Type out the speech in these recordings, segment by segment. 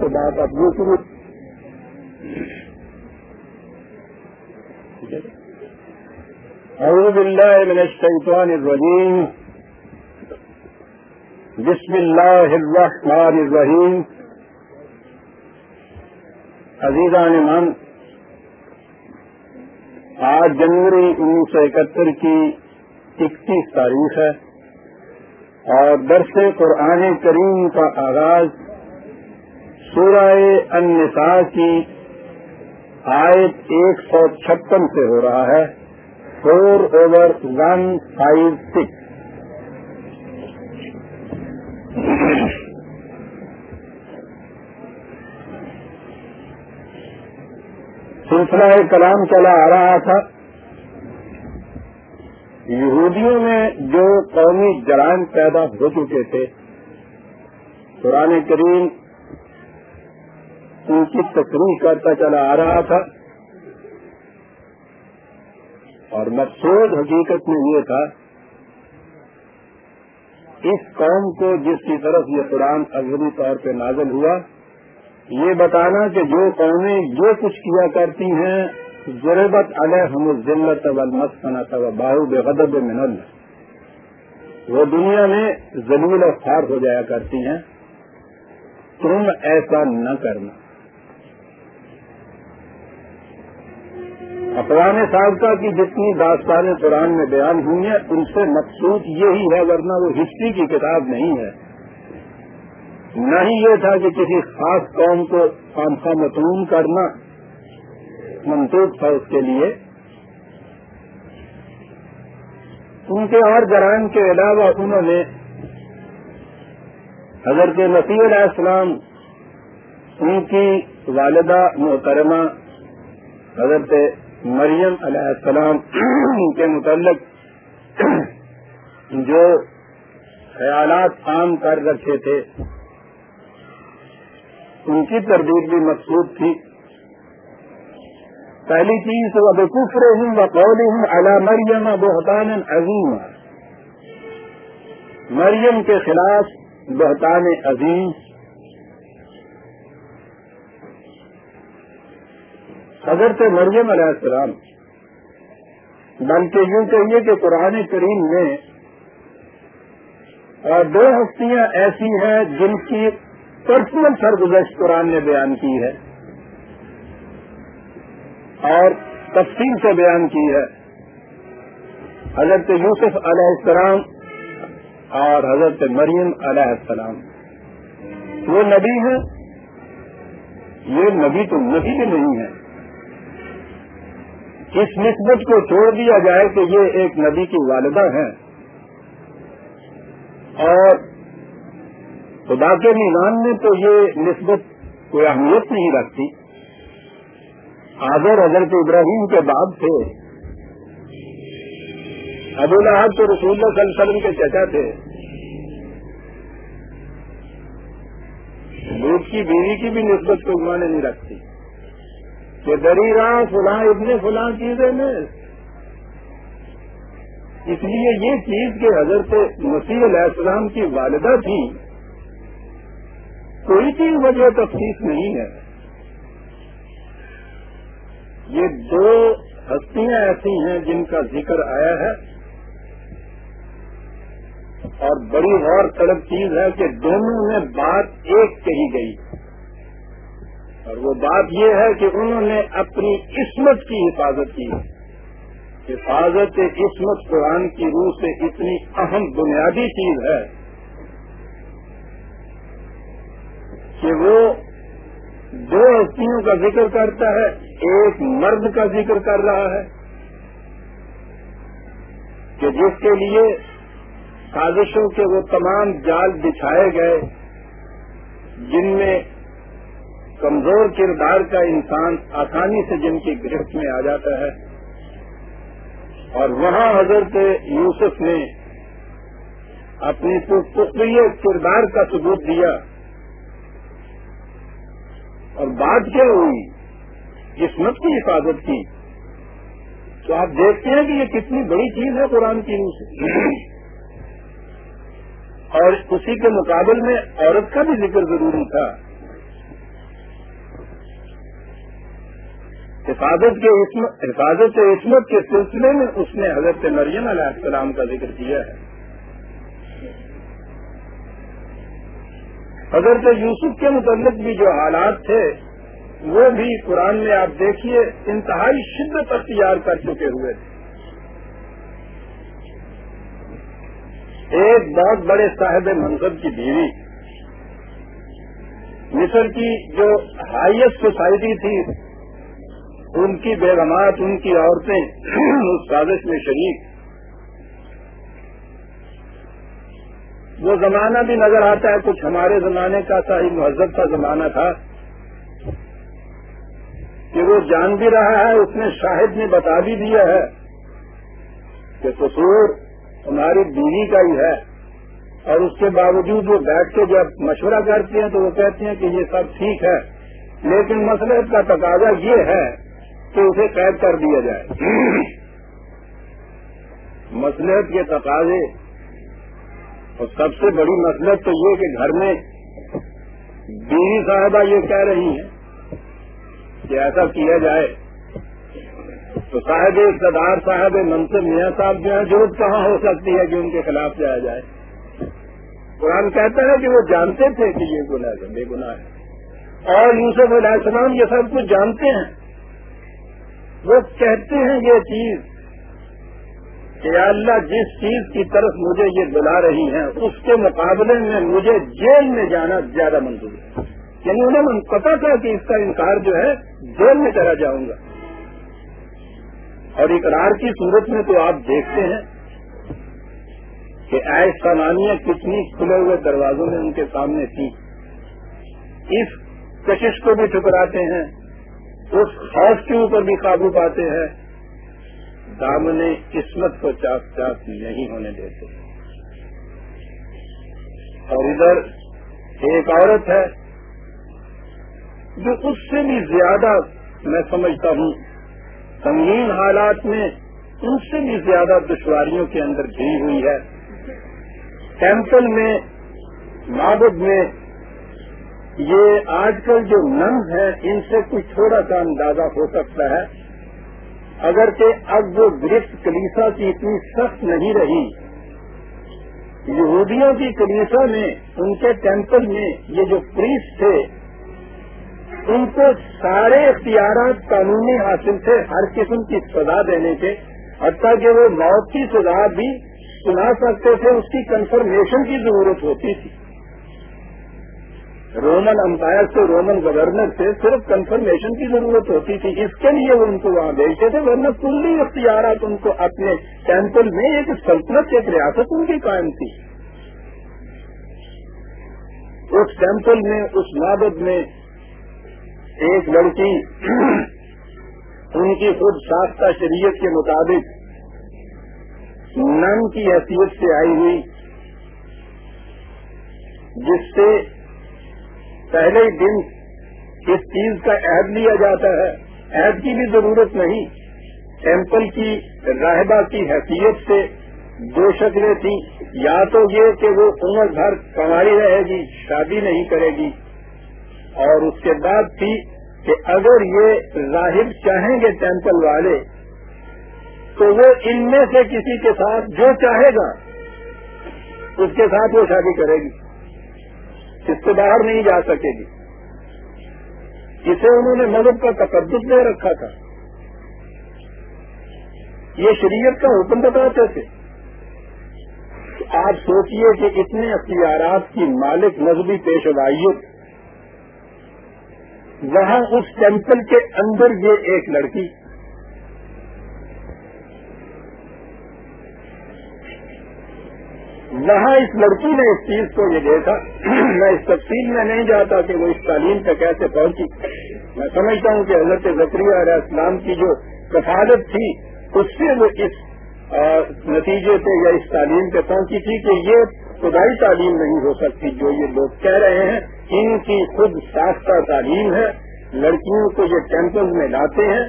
تو بات اب یہ شروع۔ أعوذ بالله من الشيطان الرجيم بسم الله الرحمن الرحيم عزیزان من آج جنوری انیس سو اکہتر کی اکتیس تاریخ ہے اور درس قرآن کریم کا آغاز سورہ النساء کی آیت ایک سو چھپن سے ہو رہا ہے۔ Four over one five six سلسلہ کلام چلا آ رہا تھا۔ یہودیوں میں جو قومی جرائم پیدا ہو چکے تھے، قرآن کریم ان کی تقریر کرتا چلا آ رہا تھا۔ اور مقصود حقیقت میں یہ تھا، اس قوم کو جس کی طرف یہ قرآن اضری طور پہ نازل ہوا، یہ بتانا کہ جو قومیں جو کچھ کیا کرتی ہیں، ضرورت علیہ ذلت والمسکنت و باہو بے غدب من وہ دنیا میں ضلع خار ہو جایا کرتی ہیں۔ تم ایسا نہ کرنا۔ اقوام سابقہ کی جتنی داستانیں قرآن میں بیان ہوئی ہیں، ان سے مقصود یہی ہے، ورنہ وہ ہسٹری کی کتاب نہیں ہے۔ نہ ہی یہ تھا کہ کسی خاص قوم کو خامخواہ متعون کرنا منسوخ تھا اس کے لیے۔ ان کے اور جرائم کے علاوہ انہوں نے حضرت نصیر علیہ السلام، ان کی والدہ محترمہ حضرت مریم علیہ السلام کے متعلق جو خیالات عام کر رکھے تھے، ان کی تردید بھی مقصود تھی۔ پہلی چیز وہ بکفر ہوں و قول ہوں اللہ مریم بہتان عظیم مریم کے خلاف بہتان عظیم۔ حضرت مریم علیہ السلام، بلکہ یوں کہیے کہ قرآن کریم میں اور دو ہستیاں ایسی ہیں جن کی پرسنل سرگزشت قرآن نے بیان کی ہے اور تفصیل سے بیان کی ہے۔ حضرت یوسف علیہ السلام اور حضرت مریم علیہ السلام۔ وہ نبی ہیں، یہ نبی تو نبی بھی نہیں ہے اس نسبت کو چھوڑ دیا جائے کہ یہ ایک نبی کی والدہ ہیں۔ اور خدا کے نظام میں تو یہ نسبت کوئی اہمیت نہیں رکھتی۔ آزر حضرت ابراہیم کے بعد تھے۔ ابو لہب تو رسول اللہ صلی اللہ علیہ وسلم کے چچا تھے۔ لوگ کی بیوی کی بھی نسبت کو معنی نہیں رکھتی۔ کہ دری راہ فلاں ابن فلاں چیزیں میں۔ اس لیے یہ چیز کہ حضرت مسیح علیہ السلام کی والدہ تھی، کوئی چیز وجہ تفصیل نہیں ہے۔ یہ دو ہستیاں ایسی ہیں جن کا ذکر آیا ہے۔ اور بڑی غور طلب چیز ہے کہ دونوں میں بات ایک کہی گئی۔ اور وہ بات یہ ہے کہ انہوں نے اپنی قسمت کی حفاظت کی۔ حفاظت قسمت قرآن کی روح سے اتنی اہم بنیادی چیز ہے کہ وہ دو ہستیوں کا ذکر کرتا ہے، ایک مرد کا ذکر کر رہا ہے کہ جس کے لیے سازشوں کے وہ تمام جال بچھائے گئے، جن میں کمزور کردار کا انسان آسانی سے جن کی گرفت میں آ جاتا ہے۔ اور وہاں حضرت یوسف نے اپنی پختری کردار کا ثبوت دیا۔ اور بات کیا ہوئی؟ قسمت کی حفاظت کی۔ تو آپ دیکھتے ہیں کہ یہ کتنی بڑی چیز ہے قرآن کی روح سے۔ اور اسی کے مقابل میں عورت کا بھی ذکر ضروری تھا۔ حفاظت کے حفاظت عصمت کے سلسلے میں اس نے حضرت مریم علیہ السلام کا ذکر کیا ہے۔ حضرت یوسف کے متعلق بھی جو حالات تھے، وہ بھی قرآن میں آپ دیکھیے، انتہائی شدت اختیار کر چکے ہوئے تھے۔ ایک بہت بڑے صاحب منصب کی بیوی، مصر کی جو ہائیسٹ سوسائٹی تھی ان کی بیگمات، ان کی عورتیں اس سازش میں شریک۔ وہ زمانہ بھی نظر آتا ہے، کچھ ہمارے زمانے کا سا ہی مہذب کا زمانہ تھا۔ کہ وہ جان بھی رہا ہے، اس نے شاہد نے بتا بھی دیا ہے کہ قصور ہماری بیوی کا ہی ہے۔ اور اس کے باوجود وہ بیٹھ کے جب مشورہ کرتے ہیں تو وہ کہتے ہیں کہ یہ سب ٹھیک ہے، لیکن مسئلے کا تقاضا یہ ہے کہ اسے قید کر دیا جائے۔ مسلحت کے تقاضے۔ اور سب سے بڑی مسلط تو یہ کہ گھر میں بیوی صاحبہ یہ کہہ رہی ہیں کہ ایسا کیا جائے۔ تو صاحب اقتدار صاحب منصب میاں صاحب جو ہے ضرورت کہاں ہو سکتی ہے کہ ان کے خلاف جایا جائے۔ قرآن کہتا ہے کہ وہ جانتے تھے کہ یہ گناہ ہے، بے گناہ ہے۔ اور یوسف علیہ السلام یہ سب کچھ جانتے ہیں۔ وہ کہتے ہیں یہ چیز کہ اللہ جس چیز کی طرف مجھے یہ بلا رہی ہیں، اس کے مقابلے میں مجھے جیل میں جانا زیادہ منظور ہے۔ یعنی انہیں پتا تھا کہ اس کا انکار جو ہے، جیل میں کرا جاؤں گا۔ اور اقرار کی صورت میں تو آپ دیکھتے ہیں کہ ایس سامانیاں کتنی کھلے ہوئے دروازوں میں ان کے سامنے تھی۔ اس کشش کو بھی ٹھکراتے ہیں۔ اس خوف کے اوپر بھی قابو پاتے ہیں دامنے قسمت کو چاک چاک نہیں ہونے دیتے۔ اور ادھر ایک عورت ہے جو اس سے بھی زیادہ میں سمجھتا ہوں، سنگین حالات میں ان سے بھی زیادہ دشواریوں کے اندر گری ہوئی ہے۔ ٹیمپل میں، معبد میں یہ آج کل جو نم ہے، ان سے کچھ تھوڑا سا اندازہ ہو سکتا ہے۔ اگر کہ اب وہ گرفت کلیسا کی اتنی سخت نہیں رہی، یہودیوں کی کلیسا میں، ان کے ٹیمپل میں یہ جو پریس تھے، ان کو سارے اختیارات قانونی حاصل تھے، ہر قسم کی سزا دینے کے۔ حتیٰ کہ وہ موت کی سزا بھی سنا سکتے تھے، اس کی کنفرمیشن کی ضرورت ہوتی تھی۔ رومن امپائر سے رومن گورنر سے صرف کنفرمیشن کی ضرورت ہوتی تھی۔ اس کے لیے وہ ان کو وہاں بھیجتے تھے، ورنہ کلی اختیارات ان کو اپنے ٹیمپل میں ایک سلطنت، ایک ریاست ان کی قائم تھی۔ اس ٹیمپل میں، اس معبد میں ایک لڑکی ان کی خود ساختہ شریعت کے مطابق نن کی حیثیت سے آئی ہوئی، جس سے پہلے دن اس چیز کا عہد لیا جاتا ہے۔ عہد کی بھی ضرورت نہیں۔ ٹیمپل کی راہبہ کی حیثیت سے دو شکلیں تھیں۔ یا تو یہ کہ وہ عمر بھر کماری رہے گی، شادی نہیں کرے گی۔ اور اس کے بعد تھی کہ اگر یہ راہب چاہیں گے ٹیمپل والے، تو وہ ان میں سے کسی کے ساتھ جو چاہے گا، اس کے ساتھ وہ شادی کرے گی۔ اس سے باہر نہیں جا سکے گی۔ اسے انہوں نے مذہب کا تقدس دے رکھا تھا۔ یہ شریعت کا حکم بتاتے تھے۔ آپ سوچئے کہ اتنے اختیارات کی مالک مذہبی پیشوائیت وہاں اس ٹیمپل کے اندر یہ ایک لڑکی وہاں اس لڑکی نے اس چیز کو یہ دیکھا، میں اس تفصیل میں نہیں جاتا کہ وہ اس تعلیم تک کیسے پہنچی۔ میں سمجھتا ہوں کہ حضرت ذکری علیہ السلام کی جو کفالت تھی، اس سے وہ اس نتیجے سے یا اس تعلیم پہ پہنچی تھی کہ یہ خدائی تعلیم نہیں ہو سکتی جو یہ لوگ کہہ رہے ہیں۔ ان کی خود ساختہ تعلیم ہے۔ لڑکیوں کو یہ ٹیمپل میں لاتے ہیں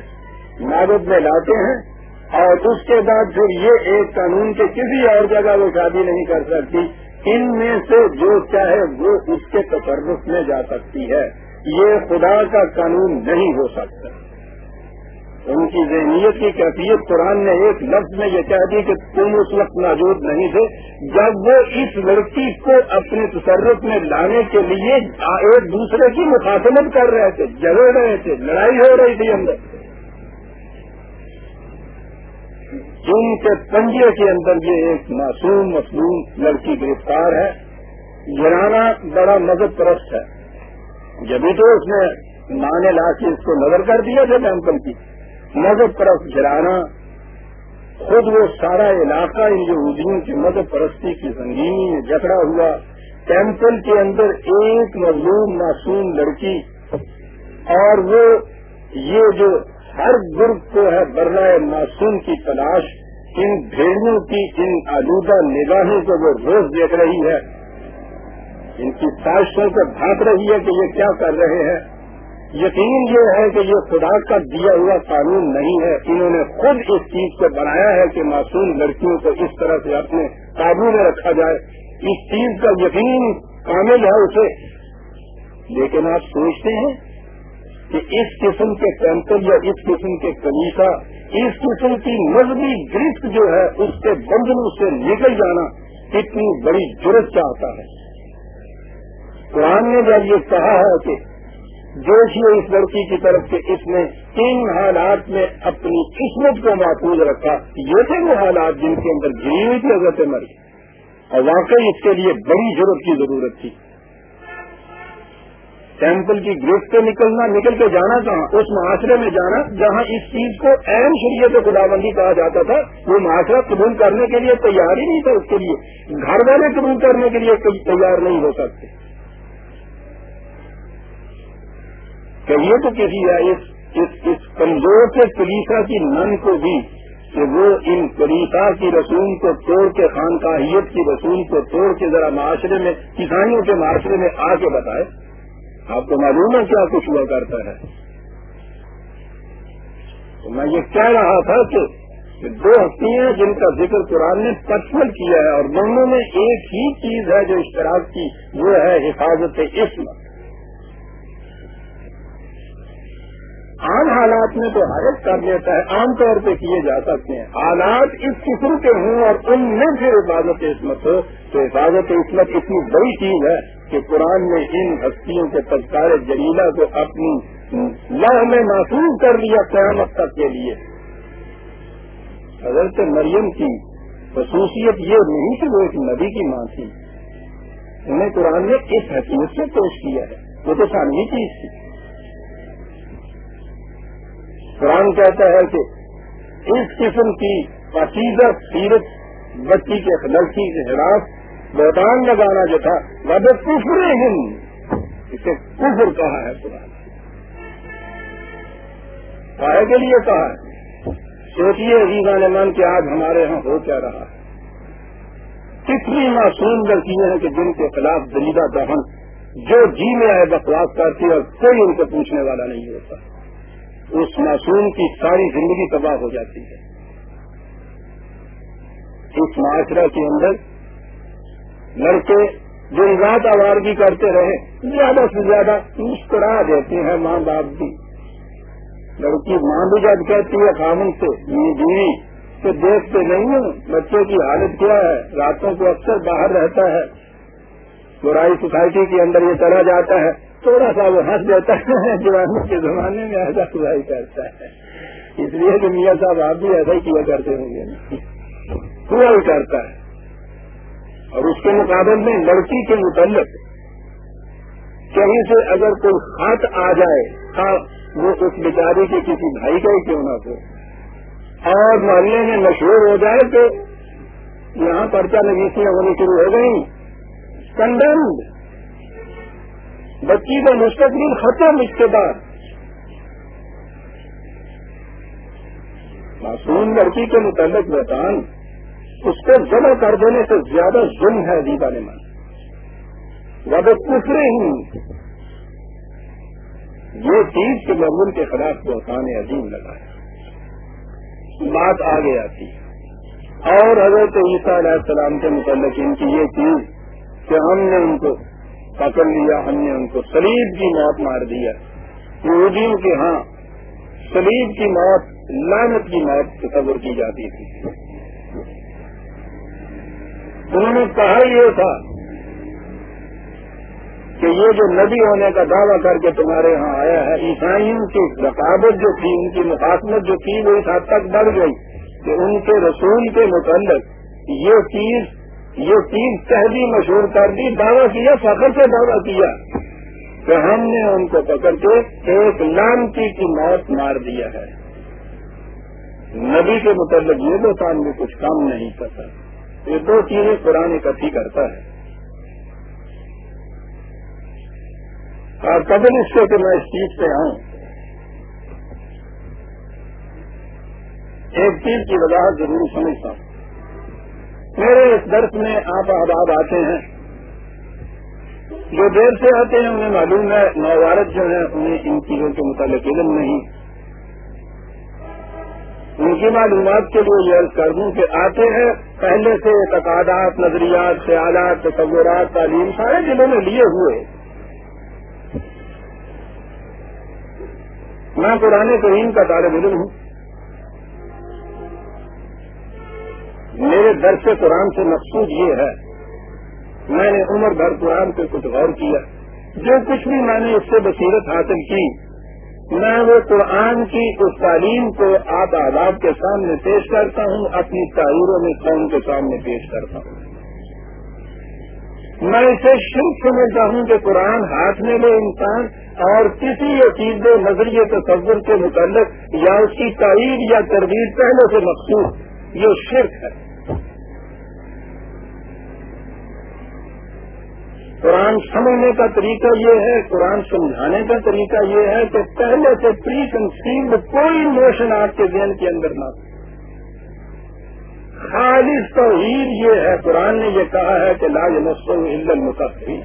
ناگد میں لاتے ہیں۔ اور اس کے بعد پھر یہ ایک قانون کے کسی اور جگہ وہ شادی نہیں کر سکتی، ان میں سے جو چاہے وہ اس کے تصرف میں جا سکتی ہے۔ یہ خدا کا قانون نہیں ہو سکتا۔ ان کی ذہنیت کی کیفیت، قرآن نے ایک لفظ میں یہ کہہ دی کہ تم اس وقت موجود نہیں تھے۔ جب وہ اس لڑکی کو اپنے تصرف میں لانے کے لیے ایک دوسرے کی مخاطمت کر رہے تھے جگڑ رہے تھے، لڑائی ہو رہی تھی اندر۔ ان کے پنجے کے اندر یہ ایک معصوم مصنوع لڑکی گرفتار ہے گرانا بڑا مدد پرست ہے۔ جبھی تو اس نے ماں نے لا کے اس کو نظر کر دیا تھا ٹیمپل کی۔ مذہب پرست گرانا خود وہ سارا علاقہ ان یہودیوں کی مذہب پرستی کی زنگینی میں جکڑا ہوا ٹیمپل کے اندر ایک مظلوم معصوم لڑکی اور وہ یہ جو ہر گرگ کو ہے برنا معصوم کی تلاش، ان بھیڑوں کی، ان آلودہ نگاہوں کو وہ روز دیکھ رہی ہے۔ ان کی سازشوں کو بھاگ رہی ہے کہ یہ کیا کر رہے ہیں۔ یقین یہ ہے کہ یہ خدا کا دیا ہوا قانون نہیں ہے۔ انہوں نے خود اس چیز کو بنایا ہے کہ معصوم لڑکیوں کو اس طرح سے اپنے قابو میں رکھا جائے۔ اس چیز کا یقین کامل ہے اسے۔ لیکن آپ سوچتے ہیں کہ اس قسم کے کینسل یا اس قسم کے کلیسا اس قسم کی مذہبی گرفت جو ہے، اس کے بندنوں سے نکل جانا کتنی بڑی ضرورت چاہتا ہے۔ قرآن نے جب یہ کہا ہے کہ جوشی اس لڑکی کی طرف سے اس نے تین حالات میں اپنی قسمت کو محفوظ رکھا۔ یہ تھے وہ حالات جن کے اندر گری ہوئی تھی، حضرت مری اور واقعی اس کے لیے بڑی ضرورت کی ضرورت تھی۔ ٹیمپل کی گرفت سے نکلنا نکل کے جانا کہاں؟ اس معاشرے میں جانا جہاں اس چیز کو اہم شریعت خدا بندی کہا جاتا تھا۔ وہ معاشرہ قبول کرنے کے لیے تیار ہی نہیں تھا اس کے لیے۔ گھر والے قبول کرنے کے لیے تیار نہیں ہو سکتے۔ کہیے تو کسی اس, اس, اس کمزور کے کلیسا کی من کو بھی کہ وہ ان کلیسا کی رسوم کو توڑ کے خانقاہیت کی رسوم کو توڑ کے ذرا معاشرے میں کسانوں کے معاشرے میں آ کے بتائے۔ آپ کو معلوم ہے کیا کچھ ہوا کرتا ہے؟ تو میں یہ کہہ رہا تھا کہ دو ہستی ہیں جن کا ذکر قرآن نے پرسنل کیا ہے اور دونوں میں ایک ہی چیز ہے جو اشتراک کی، وہ ہے حفاظت اسم۔ عام حالات میں تو حالت کر لیتا ہے، عام طور پہ کیے جا سکتے ہیں۔ حالات اس قسم کے ہوں اور ان میں پھر حفاظت عصمت ہو، تو حفاظت عصمت اتنی بڑی چیز ہے کہ قرآن نے ان ہستیوں کے تذکار جلیلہ کو اپنی لہ میں محسوس کر لیا قیامت تک کے لیے۔ حضرت مریم کی خصوصیت یہ نہیں کہ وہ ایک نبی کی ماں تھی۔ انہیں قرآن نے اس حقیقت سے پیش کیا ہے۔ وہ تو سامنے چیز تھی۔ قرآن کہتا ہے کہ اس قسم کی پسیدہ سیرت، بچی کے لڑکی کے خلاف بہتان لگانا جو تھا وہ کفر ہند اسے کفر کہا ہے قرآن کہے کے لیے کہا ہے۔ سوچیے عزیزہ نے من کہ آج ہمارے ہاں ہو کیا رہا ہے۔ کتنی معصوم لڑکیاں ہیں کہ جن کے خلاف دلیدہ دہن جو جی میں آئے بکواس کرتی اور کوئی ان کو پوچھنے والا نہیں ہوتا۔ اس معصوم کی ساری زندگی تباہ ہو جاتی ہے۔ اس معاشرہ کے اندر لڑکے جو رات آوارگی کرتے رہے، زیادہ سے زیادہ مسکرا دیتے ہیں ماں باپ بھی۔ لڑکی ماں بھی جب کہتی ہے خامن سے بیوی تو دیکھتے نہیں ہوں بچوں کی حالت کیا ہے؟ راتوں کو اکثر باہر رہتا ہے۔ برائی سوسائٹی کے اندر یہ چلا جاتا ہے۔ تھوڑا سا وہ ہنس دیتا ہے، جوانوں کے زمانے میں ایسا خدائی کرتا ہے۔ اس لیے کہ میاں صاحب آپ بھی ایسا ہی کیا کرتے ہوں گے۔ پورا ہی کرتا ہے۔ اور اس کے مقابل میں لڑکی کے متعلق کہیں سے اگر کوئی خط آ جائے ہاں، وہ اس بیچاری کے کسی بھائی کا ہی کیوں نہ ہو۔ اور محلے میں مشہور ہو جائے تو یہاں پرچہ نویسیاں ہونی شروع ہو گئی۔ کنڈمڈ بچی کا مستقبل ختم اس کے بعد۔ معصوم لڑکی کے متعلق بتان اس کو جمع کر دینے سے زیادہ ظلم ہے دیدا نے مان زیادہ کفرے ہی یہ چیز کے مضمون کے خلاف بہتان عظیم لگایا بات آگے آتی۔ اور حضرت عیسیٰ علیہ السلام کے متعلق ان کی یہ چیز کہ ہم نے ان کو پکڑ لیا، ہم نے ان کو سلیب کی موت مار دیا یہودیوں کے ہاں سلیب کی موت لانت کی موت تصور کی جاتی تھی۔ انہوں نے کہا یہ تھا کہ یہ جو نبی ہونے کا دعویٰ کر کے تمہارے یہاں آیا ہے، عیسائیوں کی رقابت جو تھی، ان کی مخاطمت جو تھی، وہ اس حد تک بڑھ گئی کہ ان کے رسول کے متعلق یہ چیز یہ چیز تحدی مشہور کر دی، دعویٰ کیا، فخر سے دعویٰ کیا کہ ہم نے ان کو پکڑ کے ایک لانتی کی موت مار دیا ہے۔ نبی کے متعلق یہ تو سامنے کچھ کام نہیں کرتا۔ یہ دو چیزیں قرآن اکٹھی کرتا ہے۔ اور قبل اس سے کہ میں اس چیز پہ آؤں، ایک چیز کی وضاحت ضرور سمجھتا ہوں۔ میرے اس درس میں آپ احباب آتے ہیں۔ جو دیر سے آتے ہیں، انہیں معلوم ہے نوارت جو ہیں، انہیں ان چیزوں کے متعلق علم نہیں۔ ان کی معلومات کے لیے یہ عرض کر دوں کہ آتے ہیں پہلے سے تقادات نظریات، خیالات، تصورات، تعلیم سارے دلوں میں لیے ہوئے۔ میں قرآن کریم کا طالب علم ہوں۔ میرے درس قرآن سے مقصود یہ ہے، میں نے عمر بھر قرآن پہ کچھ غور کیا۔ جو کچھ بھی میں نے اس سے بصیرت حاصل کی میں وہ قرآن کی اس تعلیم کو آپ آداب کے سامنے پیش کرتا ہوں، اپنی تعریروں میں قوم کے سامنے پیش کرتا ہوں۔ میں اسے شرک سمجھتا ہوں کہ قرآن ہاتھ میں لے انسان اور کسی عقید نظریے تصور کے متعلق یا اس کی تعریف یا تردید پہلے سے مخصوص یہ شرک ہے۔ قرآن سمجھنے کا طریقہ یہ ہے، قرآن سمجھانے کا طریقہ یہ ہے کہ پہلے سے پری کنسیوڈ کوئی نوشن آپ کے ذہن کے اندر نہ ہو۔ خالص توحید یہ ہے، قرآن نے یہ کہا ہے کہ لاج مسلم متحری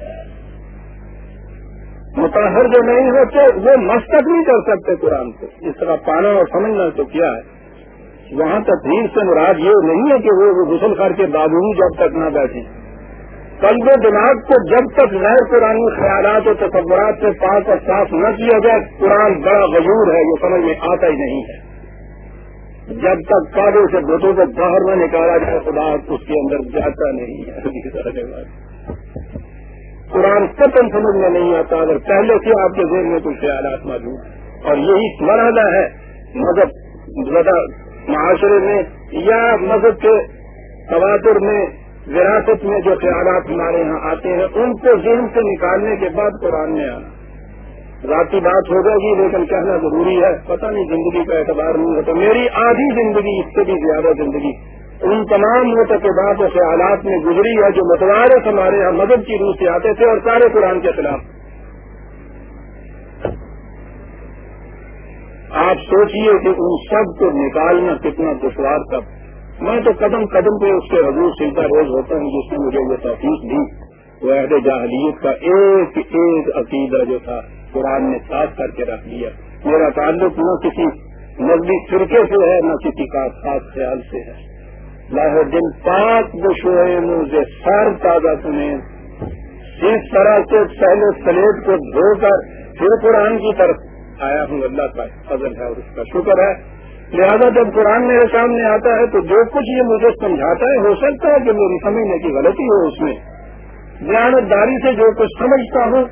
متحر جو نہیں ہوتے، وہ مستق نہیں کر سکتے قرآن کو۔ اس طرح پانا اور سمجھنا تو کیا ہے؟ وہاں تقریر سے مراد یہ نہیں ہے کہ وہ غسل کر کے بابو جب تک نہ بیٹھے قلب و دماغ کو جب تک غیر قرآن خیالات اور تصورات سے پاک اور صاف نہ کیا جائے، قرآن بڑا غیور ہے، یہ سمجھ میں آتا ہی نہیں ہے۔ جب تک کاغذ سے بتوں کو باہر میں نکالا جائے، خدا اس کے اندر جاتا نہیں ہے۔ قرآن ختم سمجھ میں نہیں آتا، اگر پہلے سے آپ کے ذہن میں کچھ خیالات موجود اور یہی مرحلہ ہے مذہب۔ معاشرے میں یا مذہب کے تواتر میں وراثت میں جو خیالات ہمارے یہاں آتے ہیں، ان کو ذہن سے نکالنے کے بعد قرآن میں آنا۔ ذاتی بات ہو جائے گی، لیکن کہنا ضروری ہے، پتہ نہیں زندگی کا اعتبار نہیں ہوتا۔ میری آدھی زندگی، اس سے بھی زیادہ زندگی۔ ان تمام متقبات و خیالات میں گزری ہے جو متوارث ہمارے یہاں مدد کی روح سے آتے تھے اور سارے قرآن کے خلاف۔ آپ سوچئے کہ ان سب کو نکالنا کتنا دشوار تھا میں تو قدم قدم پہ اس کے حضور سلتا روز ہوتا ہوں، جس نے مجھے یہ تحفیظ دی، وہ عہد جاہلیت کا ایک ایک عقیدہ جو تھا، قرآن نے صاف کر کے رکھ دیا۔ میرا تعلق نہ کسی مذہبی فرقے سے ہے، نہ کسی کا خاص خیال سے ہے۔ لاہو دن پاک بشوئے مجھے سر تازہ سنیں اس طرح سے پہلے سلیٹ کو دھو کر پھر قرآن کی طرف آیا ہوں، اللہ کا فضل ہے اور اس کا شکر ہے۔ لہذا جب قرآن میرے سامنے آتا ہے تو جو کچھ یہ مجھے سمجھاتا ہے، ہو سکتا ہے کہ میری سمجھنے کی غلطی ہو اس میں۔ داری سے جو کچھ سمجھتا ہوں،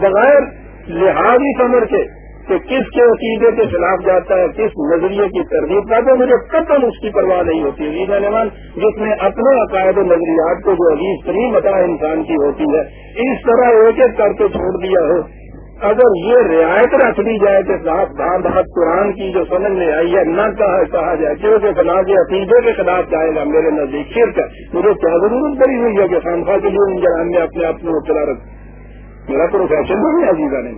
بغیر لحاظی سمجھ کے کہ کس کے عقیدے کے خلاف جاتا ہے، کس نظریے کی ترغیب کا تو مجھے قطن اس کی پرواہ نہیں ہوتی۔ جی عید نمان جس نے اپنے عقائد و نظریات کو جو عزیز ترین متا انسان کی ہوتی ہے، اس طرح ایک ایک کر کے چھوڑ دیا ہو۔ اگر یہ رعایت رکھ دی جائے کہ صاحب بھا بات قرآن کی جو سمجھ میں آئی ہے، نہ کہا کہا جائے کہ اسے فلاں کے عقیدے کے خلاف جائے گا، میرے نزدیک شرک مجھے کیا ضرورت پڑی ہوئی ہے کہ خانخواہ کے لیے ان جرائم میں اپنے آپ کو چلا رکھ میرا پروفیشن نہیں ہے عزیزہ نے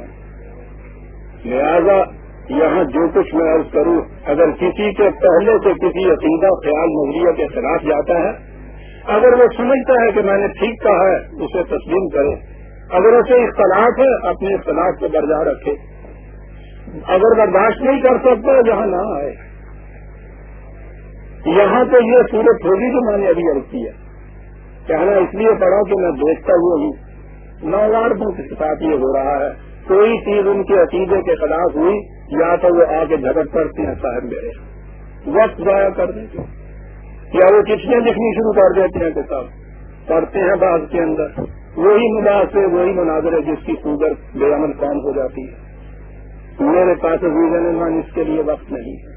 لہذا یہاں جو کچھ میں عرض کروں، اگر کسی کے پہلے سے کسی عقیدہ، خیال نظریہ کے خلاف جاتا ہے، اگر وہ سمجھتا ہے کہ میں نے ٹھیک کہا ہے، اسے تسلیم کرے۔ اگر اسے اختلاف ہے، اپنے اختلاف کو درجہ رکھے۔ اگر برداشت نہیں کر سکتا، یہاں نہ آئے۔ یہاں تو یہ صورت ہوگی جو میں نے ابھی عرض کیا کہنا اس لیے پڑھا کہ میں دیکھتا ہوا ہوں۔ نواروں کے ساتھ یہ ہو رہا ہے۔ کوئی چیز ان کے عقیدے کے خلاف ہوئی، یا تو وہ آگے جھگڑ کرتے ہیں صاحب میرے۔ وقت ضائع کر دیتے یا وہ چٹھیاں لکھنی شروع کر دیتے ہیں کتاب۔ پڑھتے ہیں بعض کے اندر۔ وہی مداث ہے، وہی مناظر ہے جس کی سوگر بے عمل کام ہو جاتی ہے۔ میرے پاس من اس کے لیے وقت نہیں ہے۔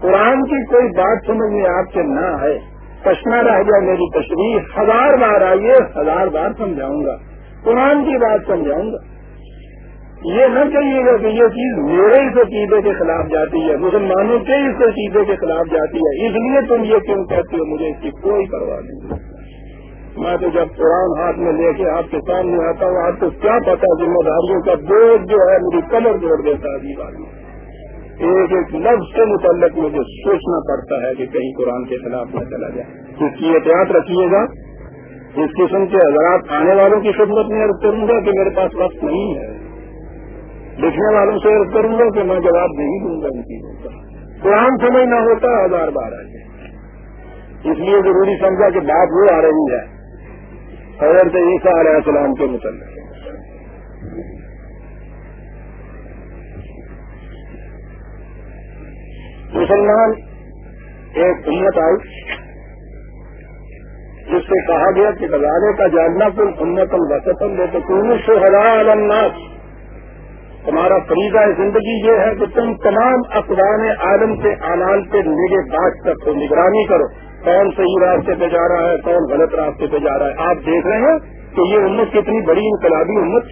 قرآن کی کوئی بات سمجھ میں آپ کے نہ آئے کشنا رہ جائے میری تشریح، ہزار بار آئیے، ہزار بار سمجھاؤں گا۔ قرآن کی بات سمجھاؤں گا۔ یہ نہ کہیے گا کہ یہ چیز میرے اس عقیدے کے خلاف جاتی ہے، مسلمانوں کے اس عقیدے کے خلاف جاتی ہے۔ اس لیے تم یہ کیوں کہتے ہو؟ مجھے اس کی کوئی پرواہ نہیں۔ میں تو جب قرآن ہاتھ میں لے کے آپ کے سامنے آتا ہوں، آپ کو کیا پتا ذمہ داریوں کا بوجھ جو ہے میری کمر جوڑ دیتا ہے بات ایک ایک لفظ کے متعلق مجھے سوچنا پڑتا ہے کہ کہیں قرآن کے خلاف نہ چلا جائے۔ اس کی احتیاط رکھیے گا، اس قسم کے حضرات آنے والوں کی خدمت میں عرض کروں گا کہ میرے پاس وقت نہیں ہے۔ لکھنے والوں سے عرض کروں گا کہ میں جواب نہیں دوں گا ان چیزوں کا۔ قرآن سمجھ نہ ہوتا، ہزار بار آئے۔ اس لیے ضروری سمجھا کہ بات وہ آ رہی ہے۔ حضرت عیسیٰ علیہ السلام کے متعلق۔ مسلمان ایک امت آئی، جس سے کہا گیا کہ بزانے کا جاننا کل امت الوسطم لے تو تم سے حضار الناس۔ تمہارا فریضہ زندگی یہ ہے کہ تم تمام اقوام عالم کے آلال کے نگے بات رکھو نگرانی کرو۔ کون صحیح راستے پہ جا رہا ہے، کون غلط راستے پہ جا رہا ہے۔ آپ دیکھ رہے ہیں کہ یہ امت کتنی بڑی انقلابی امت۔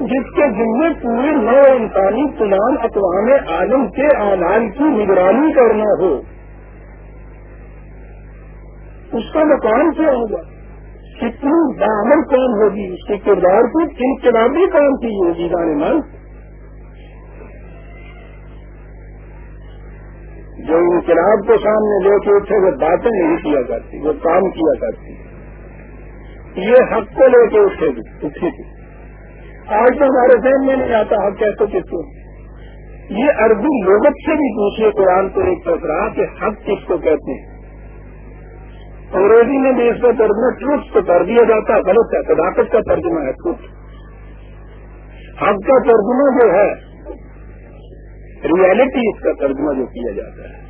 جس کے ذمے پورے نو انسانی تمام اقوام عالم کے آلان کی نگرانی کرنا ہو۔ اس کا مقام کیا ہوگا؟ کتنی دامن کام ہوگی؟ اس کے کردار کو انقلابی کام کی ہوگی؟ جانے من جو انقلاب کو سامنے لے کے اٹھے وہ باتیں نہیں کیا کرتی، وہ کام کیا کرتی۔ یہ حق کو لے کے اٹھے گی اٹھے گی آج تو ہمارے ذہن میں نہیں آتا حق کیسے کس کو یہ عربی لغت سے بھی پوچھے قرآن کو ایک طرف رہا کہ حق کس کو کہتے ہیں۔ انگریزی میں بھی اس کا ترجمہ ٹروت کو کر دیا جاتا ہے غلط ہے، صداقت کا ترجمہ ہے ٹروت حق کا ترجمہ جو ہے ریالٹی اس کا ترجمہ جو کیا جاتا ہے۔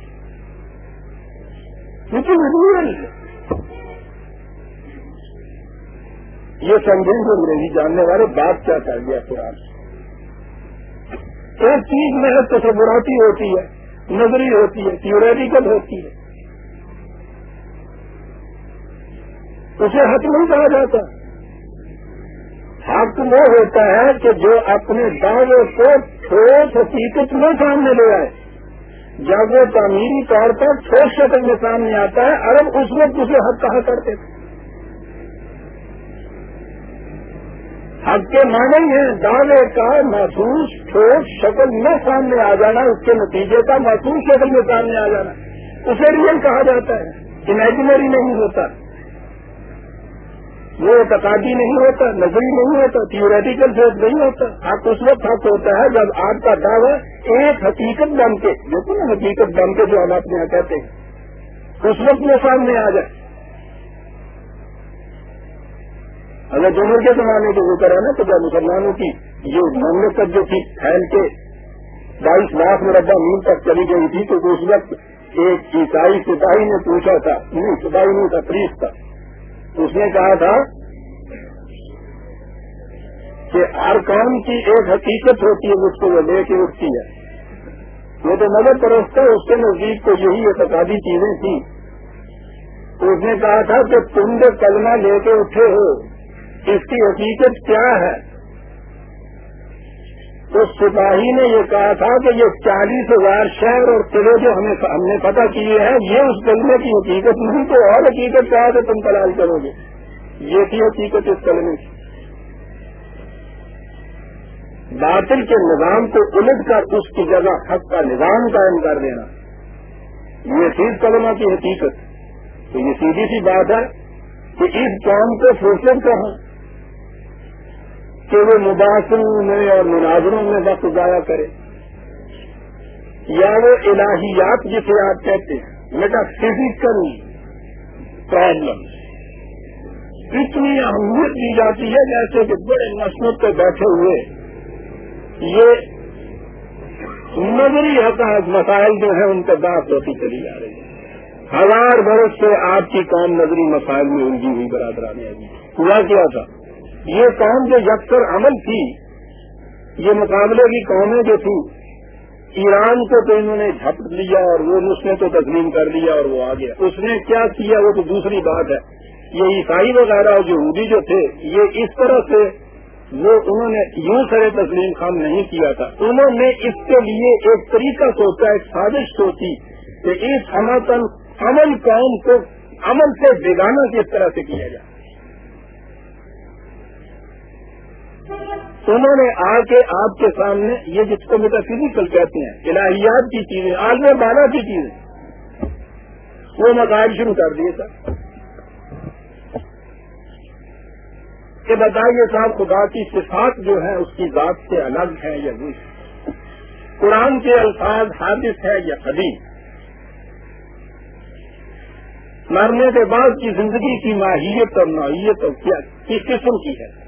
کیونکہ ریئل یہ سمجھیں گے انگریزی جاننے والے، بات کیا کر دیا قرآن ایک چیز میں تصوراتی ہوتی ہے، نظری ہوتی ہے تھیوریٹیکل ہوتی ہے۔ اسے حق نہیں کہا جاتا حق وہ ہوتا ہے کہ جو اپنے دعوے کو ٹھوس حقیقت میں سامنے لے آئے۔ جب وہ تعمیری طور پر ٹھوس شکل میں سامنے آتا ہے ارب اس وقت اسے حق کہا کرتے تھے۔ حق کے معنی ہیں، دعوے کا محسوس ٹھوس شکل میں سامنے آ جانا، اس کے نتیجے کا محسوس شکل میں سامنے آ جانا۔ اسے ریئل کہا جاتا ہے۔ امیجنری نہیں ہوتا۔ وہ اعتقادی نہیں ہوتا، نظری نہیں ہوتا تھیوریٹیکل سوچ نہیں ہوتا۔ آپ اس وقت حق ہوتا ہے جب آپ کا دعوی ایک حقیقت بن کے، دیکھو نا حقیقت بن کے جو ہم اپنے یہاں کہتے ہیں، اس وقت میں سامنے آ جائے۔ اگر جمہور کے زمانے کے ذکر ہے نا، تو جب مسلمانوں کی یہ مملکت جو تھی پھیل کے بائیس لاکھ مربع میل تک چلی گئی تھی، تو اس وقت ایک عیسائی سپاہی نے پوچھا تھا، نہیں، سپاہی نہیں تھا، پریس تھا۔ اس نے کہا تھا کہ ہر کام کی ایک حقیقت ہوتی ہے اس کو وہ لے کے اٹھتی ہے۔ وہ تو مدد پرست اس کے نزدیک تو یہی اعتقادی چیزیں تھیں۔ اس نے کہا تھا کہ تم جو کلمہ لے کے اٹھے ہو، اس کی حقیقت کیا ہے؟ تو سپاہی نے یہ کہا تھا کہ یہ چالیس ہزار شہر اور قلعے جو ہمیں ہم نے پتہ کیے ہیں، یہ اس کلمے کی حقیقت نہیں، تو اور حقیقت کہا کہ تم تلاش کرو گے؟ یہ تھی حقیقت اس کلمے کی۔ باطل کے نظام کو الٹ کر اس کی جگہ حق کا نظام قائم کر دینا، یہ تھی کلمہ کی حقیقت۔ تو یہ سیدھی سی بات ہے کہ اس کام کو فوکس کہاں؟ کہ وہ مباحثوں میں اور مناظروں میں وقت ضائع کرے۔ یا وہ الہیات جسے آپ کہتے ہیں۔ میٹا فزیکل پرابلم اتنی اہمیت دی جاتی ہے جیسے کہ بڑے مسلط پہ بیٹھے ہوئے۔ یہ نظری حقائق مسائل جو ہیں ان پہ بات ہوتی چلی جا رہی ہے۔ ہزار برس سے آپ کی قوم نظری مسائل میں الجھی ہوئی برادرانی ابھی ہوا کیا تھا؟ یہ قوم جو یکسر عمل تھی، یہ مقابلے کی قومیں جو تھی ایران کو تو انہوں نے جھپ لیا اور وہ اس نے تو تسلیم کر لیا اور وہ آ گیا۔ اس نے کیا کیا؟ وہ تو دوسری بات ہے۔ یہ عیسائی وغیرہ جو ہودی جو تھے، یہ اس طرح سے وہ انہوں نے یوں سر تسلیم خام نہیں کیا تھا۔ انہوں نے اس کے لیے ایک طریقہ سوچا، ایک سازش سوچی کہ اس ہمتن امن قوم کو امن سے بیگانہ کس طرح سے کیا جائے۔ انہوں نے آ کے آپ کے سامنے یہ جس کو میٹا فزیکل کہتے ہیں، الہیات کی چیزیں، عالم بالا کی چیزیں، وہ مسائل شروع کر دیے تھا کہ بتائیے صاحب، خدا کی صفات جو ہے اس کی ذات سے الگ ہے یا نہیں؟ قرآن کے الفاظ حادث ہے یا قدیم؟ مرنے کے بعد کی زندگی کی ماہیت اور نوعیت اور کیا، کس قسم کی ہے؟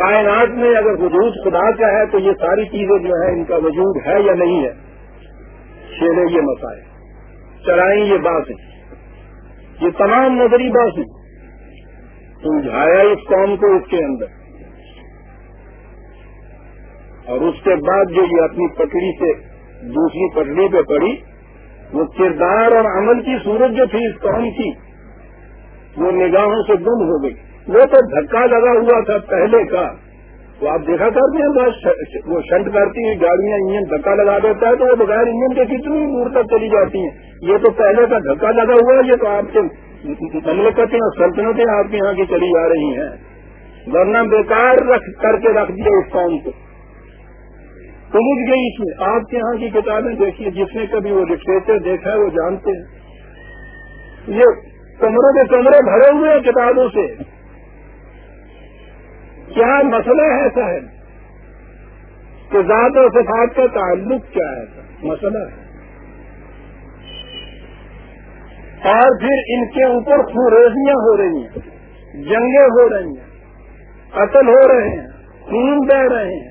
کائنات میں اگر وجود خدا کا ہے تو یہ ساری چیزیں جو ہے ان کا وجود ہے یا نہیں ہے؟ شیرے یہ مسائل چرائیں یہ باتیں، یہ تمام نظری باتیں۔ سمجھایا اس قوم کو اس کے اندر۔ اور اس کے بعد جو یہ اپنی پکڑی سے دوسری پٹڑی پہ پڑی، وہ کردار اور عمل کی صورت جو تھی اس قوم کی، وہ نگاہوں سے گم ہو گئی۔ وہ تو دھکا لگا ہوا تھا پہلے کا۔ وہ آپ دیکھا کرتے ہیں بس وہ شنٹ کرتی ہیں، گاڑیاں انجن دھکا لگا دیتا ہے تو وہ بغیر انجن کے کتنی دور تک چلی جاتی ہیں۔ یہ تو پہلے کا دھکا لگا ہوا ہے، یہ تو آپ کے مملکتیں اور سلطنتیں آپ کے یہاں کی چلی جا رہی ہیں۔ ورنہ بیکار رکھ کر کے رکھ دیا اس قوم کو۔ سمجھ گئی اس میں آپ کے یہاں کی کتابیں دیکھیے، جس نے کبھی وہ لٹریچر دیکھا ہے، وہ جانتے ہیں۔ یہ کمروں کے کمرے بھرے ہوئے ہیں کتابوں سے۔ کیا مسئلہ ہے ایسا ہے کہ ذات و صفات کا تعلق کیا ہے؟ مسئلہ ہے۔ اور پھر ان کے اوپر خوریزیاں ہو رہی ہیں، جنگیں ہو رہی ہیں، قتل ہو رہے ہیں، خون بہ رہے ہیں۔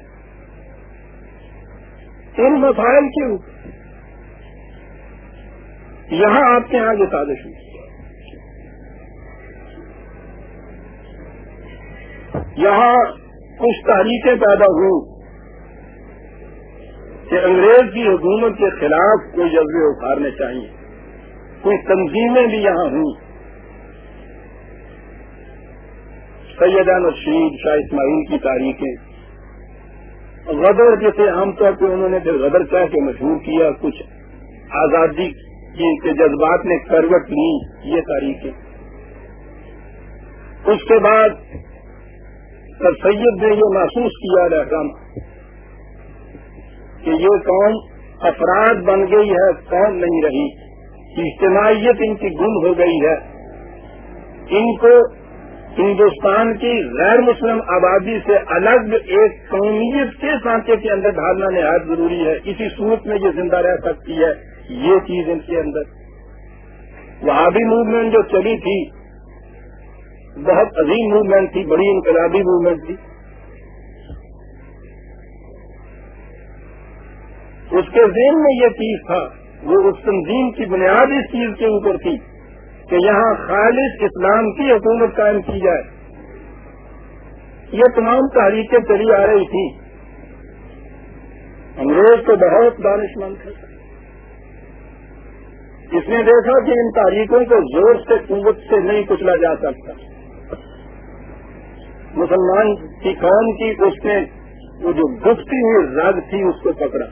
ان مسائل کے اوپر۔ یہاں آپ کے یہاں یہ سازش ہوئی یہاں کچھ تاریخیں پیدا ہوئی کہ انگریز کی حکومت کے خلاف کوئی جذبے اتارنے چاہیے۔ کوئی تنظیمیں بھی یہاں ہوئی سیدان شہید شاہ اسماعیل کی تاریخیں۔ غدر جیسے عام طور پہ انہوں نے پھر غدر کہہ کے مشہور کیا، کچھ آزادی کے جذبات نے کروٹ لی، یہ تاریخیں۔ اس کے بعد سر سید نے یہ محسوس کیا رحم کہ یہ قوم افراد بن گئی ہے، قوم نہیں رہی۔ اجتماعیت ان کی گم ہو گئی ہے۔ ان کو ہندوستان کی غیر مسلم آبادی سے الگ ایک قومیت کے سانچے کے اندر ڈھالنا نہایت ضروری ہے۔ اسی صورت میں یہ زندہ رہ سکتی ہے، یہ چیز ان کے اندر۔ وہابی موومنٹ جو چلی تھی بہت عظیم موومنٹ تھی، بڑی انقلابی موومنٹ تھی۔ اس کے ذہن میں یہ چیز تھا، وہ اس تنظیم کی بنیاد اس چیز کے اوپر تھی کہ یہاں خالص اسلام کی حکومت قائم کی جائے۔ یہ تمام تاریخیں چلی آ رہی تھی انگریز تو بہت دانش مند تھے۔ اس نے دیکھا کہ ان تاریخوں کو زور سے، قوت سے نہیں کچلا جا سکتا۔ مسلمان کی قوم کی اس نے وہ جو گفتی ہوئی رگ تھی اس کو پکڑا۔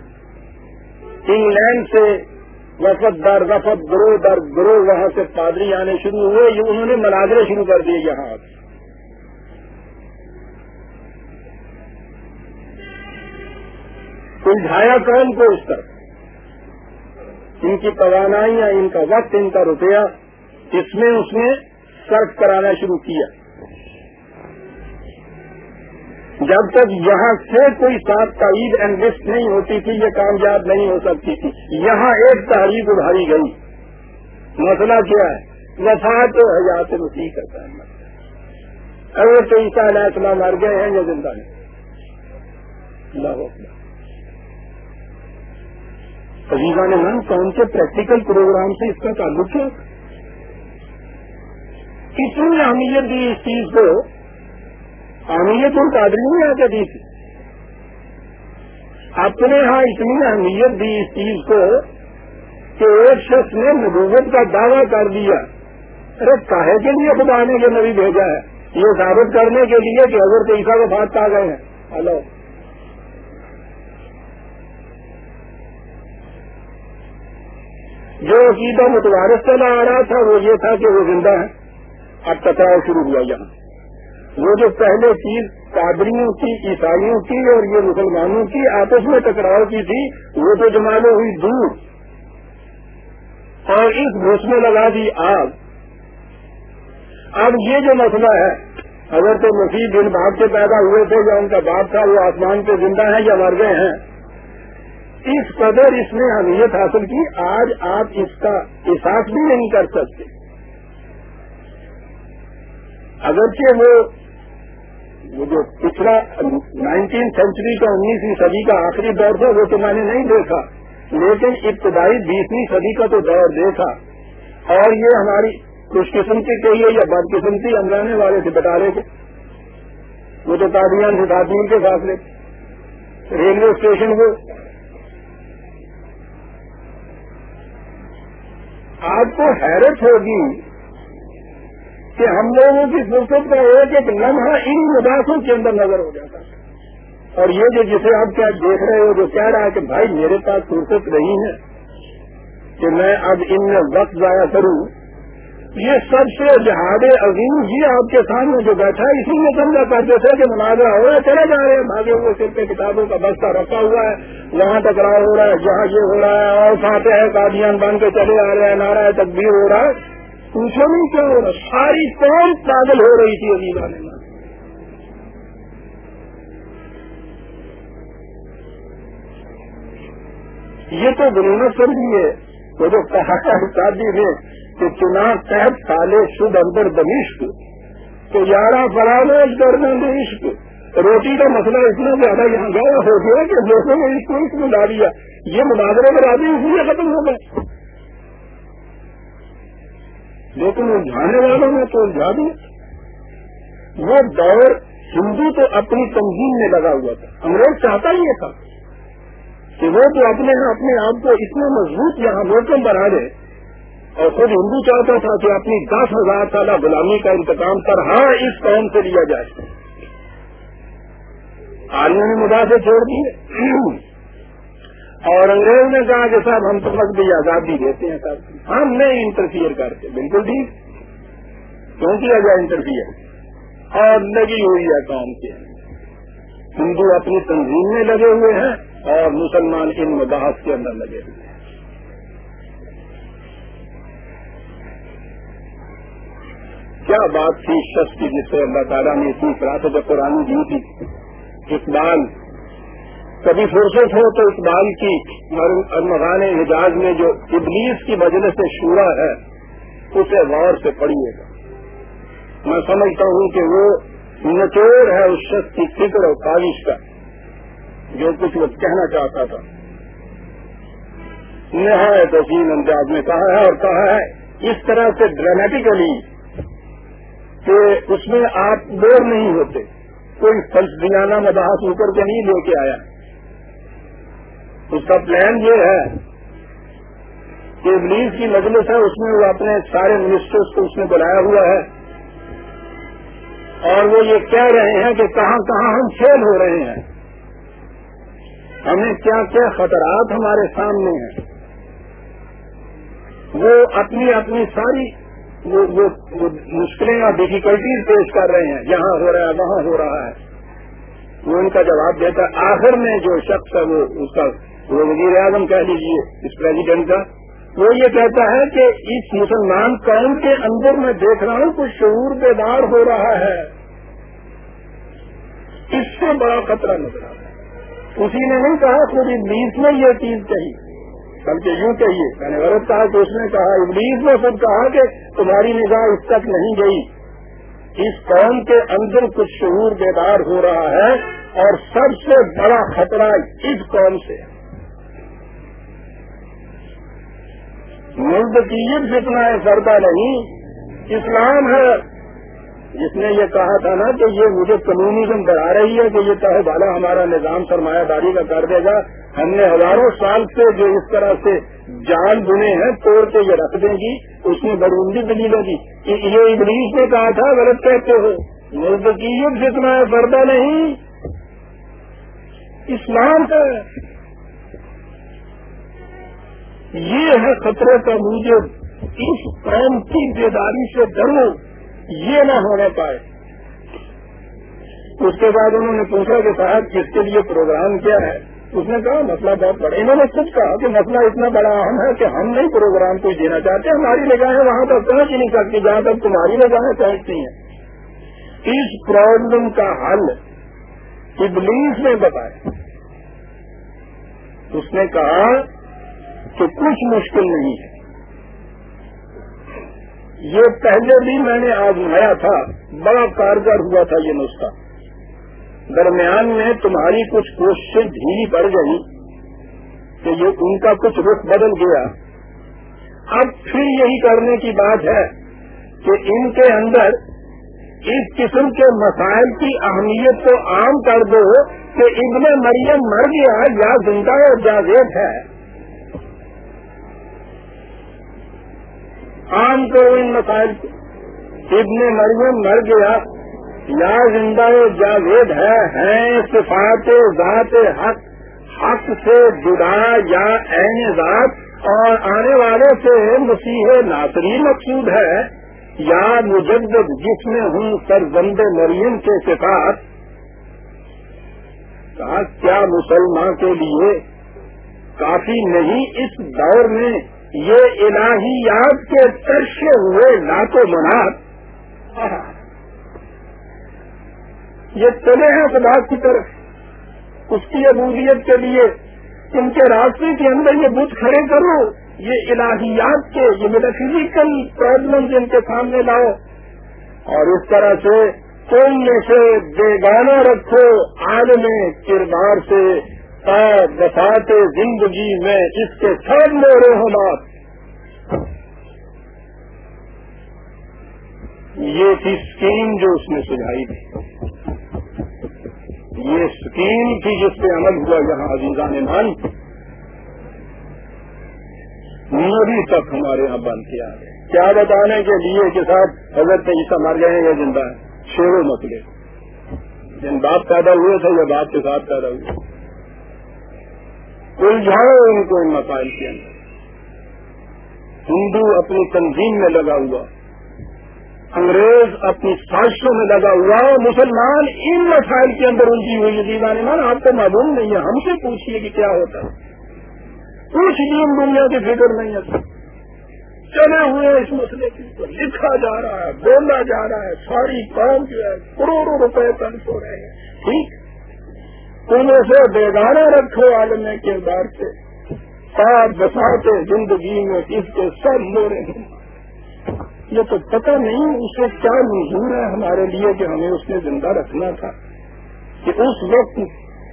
انگلینڈ سے وفد در وفد، گروہ در گروہ وہاں سے پادری آنے شروع ہوئے، یہ انہوں نے مناظرے شروع کر دیے یہاں۔ الجھایا قوم کو اس طرح ان کی توانائیاں، ان کا وقت، ان کا روپیہ، اس میں اس نے صرف کرانا شروع کیا۔ جب تک یہاں سے کوئی ساتھ تعید اینڈ لسٹ نہیں ہوتی تھی، یہ کامیاب نہیں ہو سکتی تھی۔ یہاں ایک تحریک ابھاری گئی۔ مسئلہ کیا ہے؟ وفات و حیات مسیح کرتا ہے۔ اگر تو عیسیٰ علیہ السلام مر گئے ہیں یا زندہ نہیں۔ اللہ عزیزہ نے من کون سے پریکٹیکل پروگرام سے اس کا تعلق ہے اتنی اہمیت دی اس چیز کو اہمیت ان قادری میں آ کے دی تھی اپنے ہاں اتنی اہمیت دی اس چیز کو کہ ایک شخص نے نبوت کا دعویٰ کر دیا۔ ارے کاہے کے لیے خدا نے یہ نبی بھیجا ہے؟ یہ ثابت کرنے کے لیے کہ اگر عیسا کے بات آ گئے ہیں۔ ہلو۔ جو عقیدہ متوارث چلا آ رہا تھا وہ یہ تھا کہ وہ زندہ ہے اب ٹکراؤ شروع ہوا یہاں۔ وہ جو پہلے چیز قادریوں کی، عیسائیوں کی اور یہ مسلمانوں کی آپس میں ٹکراؤ کی تھی، وہ تو جمالے ہوئی دور۔ اور اس بھوس میں لگا دی آگ۔ اب یہ جو مسئلہ ہے، اگر تو مسیح جن باپ سے پیدا ہوئے تھے یا ان کا باپ تھا، وہ آسمان پہ زندہ ہیں یا مر گئے ہیں۔ اس قدر اس نے اہمیت حاصل کی، آج آپ اس کا احساس بھی نہیں کر سکتے۔ اگرچہ وہ وہ جو پچھلا نائنٹین سینچری کا انیسویں صدی کا آخری دور تھا، وہ تو میں نے نہیں دیکھا۔ لیکن ابتدائی بیسویں صدی کا تو دور دیکھا۔ اور یہ ہماری خوش قسمتی کہیے یا بد قسمتی ہم رہنے والے سے بتا رہے تھے وہ تو کادیان سے تعطیل کے فاصلے۔ ریلوے اسٹیشن کو آپ کو حیرت ہوگی۔ کہ ہم لوگوں کی فرصت کا ایک ایک لمحہ ان مداثوں کے اندر نظر ہو جاتا ہے۔ اور یہ جو جسے آپ کیا دیکھ رہے ہو، جو کہہ رہا ہے کہ بھائی میرے پاس فرصت نہیں ہے کہ میں اب ان میں وقت ضائع کروں، یہ سب سے جہاد عظیم جی آپ کے سامنے جو بیٹھا ہے، اسی میں سمجھا کرتے تھے کہ مناظرہ ہو رہا ہے، چلے جا رہے ہیں۔ بھاگے ہوئے سر پہ کتابوں کا بستہ رکھا ہوا ہے، وہاں ٹکراؤ ہو رہا ہے، جہاں یہ ہو رہا ہے، اور کھاتے ہیں قادیان بن کے چلے آ رہے ہیں نارا تکبیر ہو رہا ہے۔ پوچھو نہیں کیا ہو رہا؟ ساری قوم پاگل ہو رہی تھی ابھی والے یہ تو ضرورت سمجھیے وہ جو کہا شادی میں کہ چنا تحت سالے شد اندر دمشق تو یارہ فراز کر عشق۔ روٹی کا مسئلہ اتنا زیادہ یہاں گیا، ہو گیا کہ لوگوں نے اس کو اس میں ڈال دیا۔ یہ مناظرے میں راضی اس لیے ختم ہو گئے۔ لیکن الجھانے والوں نے تو الجھا دیا وہ دور ہندو تو اپنی تنظیم میں لگا ہوا تھا۔ انگریز چاہتا ہی یہ تھا کہ وہ تو اپنے ہاں اپنے آپ کو اتنا مضبوط یہاں موقع بنا دے۔ اور خود ہندو چاہتا تھا کہ اپنی دس ہزار سالہ غلامی کا انتظام کر ہاں اس قوم سے لیا جائے۔ آدمی نے مدا سے چھوڑ دیے اور انگریز نے کہا کہ صاحب، ہم تو وقت بھی آزادی دیتے ہیں صاحب ہم نہیں انٹرفیئر کرتے۔ بالکل ٹھیک۔ کیوں کیا جائے انٹرفیئر اور لگی ہوئی ہے قوم کے ہندو اپنی تنظیم میں لگے ہوئے ہیں اور مسلمان ان مباحث کے اندر لگے ہوئے ہیں۔ کیا بات تھی شخص کی جس سے اللہ تعالیٰ نے اتنی فراست قرآن جی دی تھی اقبال کبھی فرصت ہو تو اقبال کی ارمغان حجاز میں جو ابلیس کی وجہ سے شورا ہے، اسے غور سے پڑھیے گا۔ میں سمجھتا ہوں کہ وہ نچوڑ ہے اس شخص کی فکر اور کاوش کا، جو کچھ وہ کہنا چاہتا تھا۔ نہایت حسین انداز میں کہا ہے اور کہا ہے اس طرح سے ڈرامیٹیکلی کہ اس میں آپ بور نہیں ہوتے۔ کوئی فلسفیانہ مباحث ہو کر کے نہیں لے کے آیا۔ اس کا پلان یہ ہے کہ ابلیس کی مجلس ہے، اس میں وہ اپنے سارے منسٹرس کو اس نے بلایا ہوا ہے۔ اور وہ یہ کہہ رہے ہیں کہ کہاں کہاں ہم فیل ہو رہے ہیں۔ ہمیں کیا کیا خطرات ہمارے سامنے ہیں۔ وہ اپنی اپنی ساری وہ مشکلیں اور ڈیفیکلٹیز پیش کر رہے ہیں۔ یہاں ہو رہا ہے، وہاں ہو رہا ہے۔ وہ ان کا جواب دیتا ہے۔ آخر میں جو شخص ہے وہ اس کا وہ وزیر اعظم کہہ لیجیے اس پریزیڈنٹ کا۔ وہ یہ کہتا ہے کہ اس مسلمان قوم کے اندر میں دیکھ رہا ہوں کچھ شعور بیدار ہو رہا ہے۔ اس سے بڑا خطرہ نظر آ رہا اسی نے نہیں کہا، خود بیس میں یہ چیز کہی۔ بلکہ یوں کہیے، میں نے غلط کہا کہ اس نے کہا، ابلیس نے خود کہا کہ تمہاری نگاہ اس تک نہیں گئی۔ اس قوم کے اندر کچھ شعور بیدار ہو رہا ہے اور سب سے بڑا خطرہ اس قوم سے مردکیت فتنا ہے سردا نہیں، اسلام ہے۔ جس نے یہ کہا تھا نا کہ یہ مجھے کمیونزم بڑھا رہی ہے کہ یہ چاہے والا ہمارا نظام سرمایہ داری کا کر دے گا۔ ہم نے ہزاروں سال سے جو اس طرح سے جان بنے ہیں، توڑ کے یہ رکھ دیں گی۔ اس میں بڑی عمدی دلیل ہوگی جی۔ یہ ابلیس نے کہا تھا، غلط کہتے ہو۔ مردکیت جتنا ہے پردہ نہیں۔ اسلام کا یہ ہے خطرے کا موجود اس قوم کی بیداری سے ڈرو، یہ نہ ہونے پائے۔ اس کے بعد انہوں نے پوچھا کہ صاحب، کس کے لیے پروگرام کیا ہے؟ اس نے کہا، مسئلہ بہت بڑا انہوں نے خود کہا کہ مسئلہ اتنا بڑا اہم ہے کہ ہم نہیں پروگرام کوئی دینا چاہتے، ہماری نگاہیں وہاں تک پہنچ ہی نہیں سکتی، جہاں تک تمہاری نگاہیں پہنچتی ہیں۔ اس پرابلم کا حل ابلیس نے بتایا۔ اس نے کہا کہ کچھ مشکل نہیں ہے۔ یہ پہلے بھی میں نے آزمایا تھا، بڑا کارگر ہوا تھا یہ نسخہ۔ درمیان میں تمہاری کچھ کوششیں ڈھیلی پڑ گئی کہ یہ ان کا کچھ رخ بدل گیا۔ اب پھر یہی کرنے کی بات ہے کہ ان کے اندر اس قسم کے مسائل کی اہمیت کو عام کر دو کہ ابن مریم مر گیا یا زندہ اور جاوید ہے۔ عام کرو ان مسائل کو ابن مریم مر گیا۔ یا زندہ جاوید ہے، ہیں صفات ذات حق۔ حق سے جدا یا این ذات۔ اور آنے والے سے مسیح ناصری مقصود ہے۔ یا مجدد جس میں ہوں سرزند مریم کے صفات۔ کہا، کیا مسلمان کے لیے کافی نہیں اس دور میں یہ الہیات کے ترشے ہوئے ناتو منات. یہ چلے ہیں خدا کی طرف. اس کی عبودیت کے لیے ان کے راستے کے اندر یہ بت کھڑے کرو. یہ الہیات کے، یہ میرا فزیکل پرابلم جن کے سامنے لاؤ. اور اس طرح سے تم میں سے بیگانہ رکھو عالم کردار سے. بساتے زندگی میں اس کے سب میرے بات یہ تھی اسکیم جو اس نے سجائی تھی۔ یہ اسکیم تھی جس پہ عمل ہوا یہاں عزیزان مان نبی تک ہمارے یہاں بند کیا۔ ہے کیا بتانے کے لیے کہ صاحب حضرت عیسیٰ مر گئے یا زندہ ہے شیر و مسئلے جن باپ پیدا ہوئے تھے یا باپ کے ساتھ پیدا ہوئے۔ الجھاؤ ان کو ان مسائل کے اندر۔ ہندو اپنی تنظیم میں لگا ہوا، انگریز اپنی سازشوں میں لگا ہوا، مسلمان ان مسائل کے اندر الجھی ہوئی دیوان مان آپ کو معلوم نہیں ہے، ہم سے پوچھیے کہ کیا ہوتا ہے۔ کچھ دین دنیا کی فکر نہیں ہے۔ چلے ہوئے اس مسئلے کی لکھا جا رہا ہے، بولا جا رہا ہے، ساری قوم جو ہے، کروڑوں روپے خرچ ہو رہے ہیں۔ ٹھیک۔ انہیں سے بیگانہ رکھو عالم کردار سے۔ ساتھ بساتے زندگی میں کس کے سب مورے ہیں۔ یہ تو پتہ نہیں اسے کیا منظور ہے ہمارے لیے کہ ہمیں اس نے زندہ رکھنا تھا۔ کہ اس وقت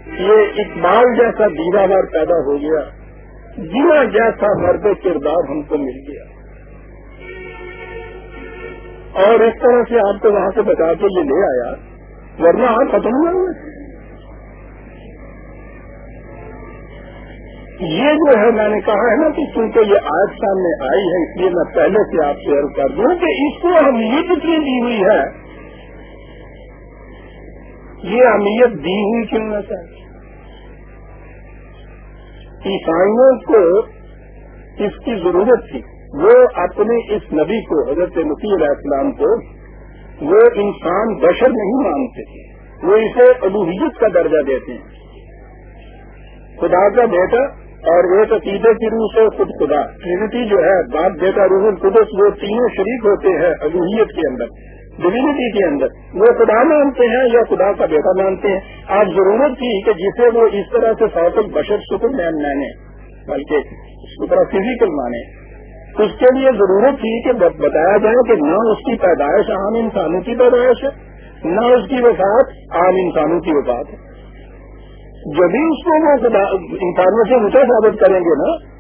یہ اقبال جیسا دیرا بار پیدا ہو گیا جنا جیسا مرد کردار ہم کو مل گیا۔ اور اس طرح سے آپ کو وہاں سے بچا کے یہ لے آیا، ورنہ آپ ختم نہ ہوئے یہ جو ہے میں نے کہا ہے نا کہ چونکہ یہ آج سامنے آئی ہے، اس لیے میں پہلے سے آپ شیئر کر دوں کہ اس کو اہمیت اتنی دی ہوئی ہے؟ یہ اہمیت دی ہوئی کیوں نہ چاہیے عیسائیوں کو اس کی ضرورت تھی۔ وہ اپنے اس نبی کو، حضرت نقی علیہ السلام کو، وہ انسان بشر نہیں مانتے وہ اسے الوحیت کا درجہ دیتے ہیں۔ خدا کا بیٹا اور وہ عقیدے کی روح سے خود خدا۔ ٹرینٹی جو ہے، باپ بیٹا روح القدس، وہ تینوں شریک ہوتے ہیں ابوہیت کے اندر ڈیوینٹی کے اندر۔ وہ خدا مانتے ہیں یا خدا کا بیٹا مانتے ہیں۔ آج ضرورت تھی کہ جسے وہ اس طرح سے فوٹل بشر شکر مین مانے، بلکہ اس طرح فزیکل مانے۔ اس کے لیے ضرورت تھی کہ بتایا جائے کہ نہ اس کی پیدائش عام انسانوں کی پیدائش ہے، نہ اس کی وفات عام انسانوں کی وفات ہے۔ جبھی اس کو وہ انسانوں سے اونچا ثابت کریں گے نا،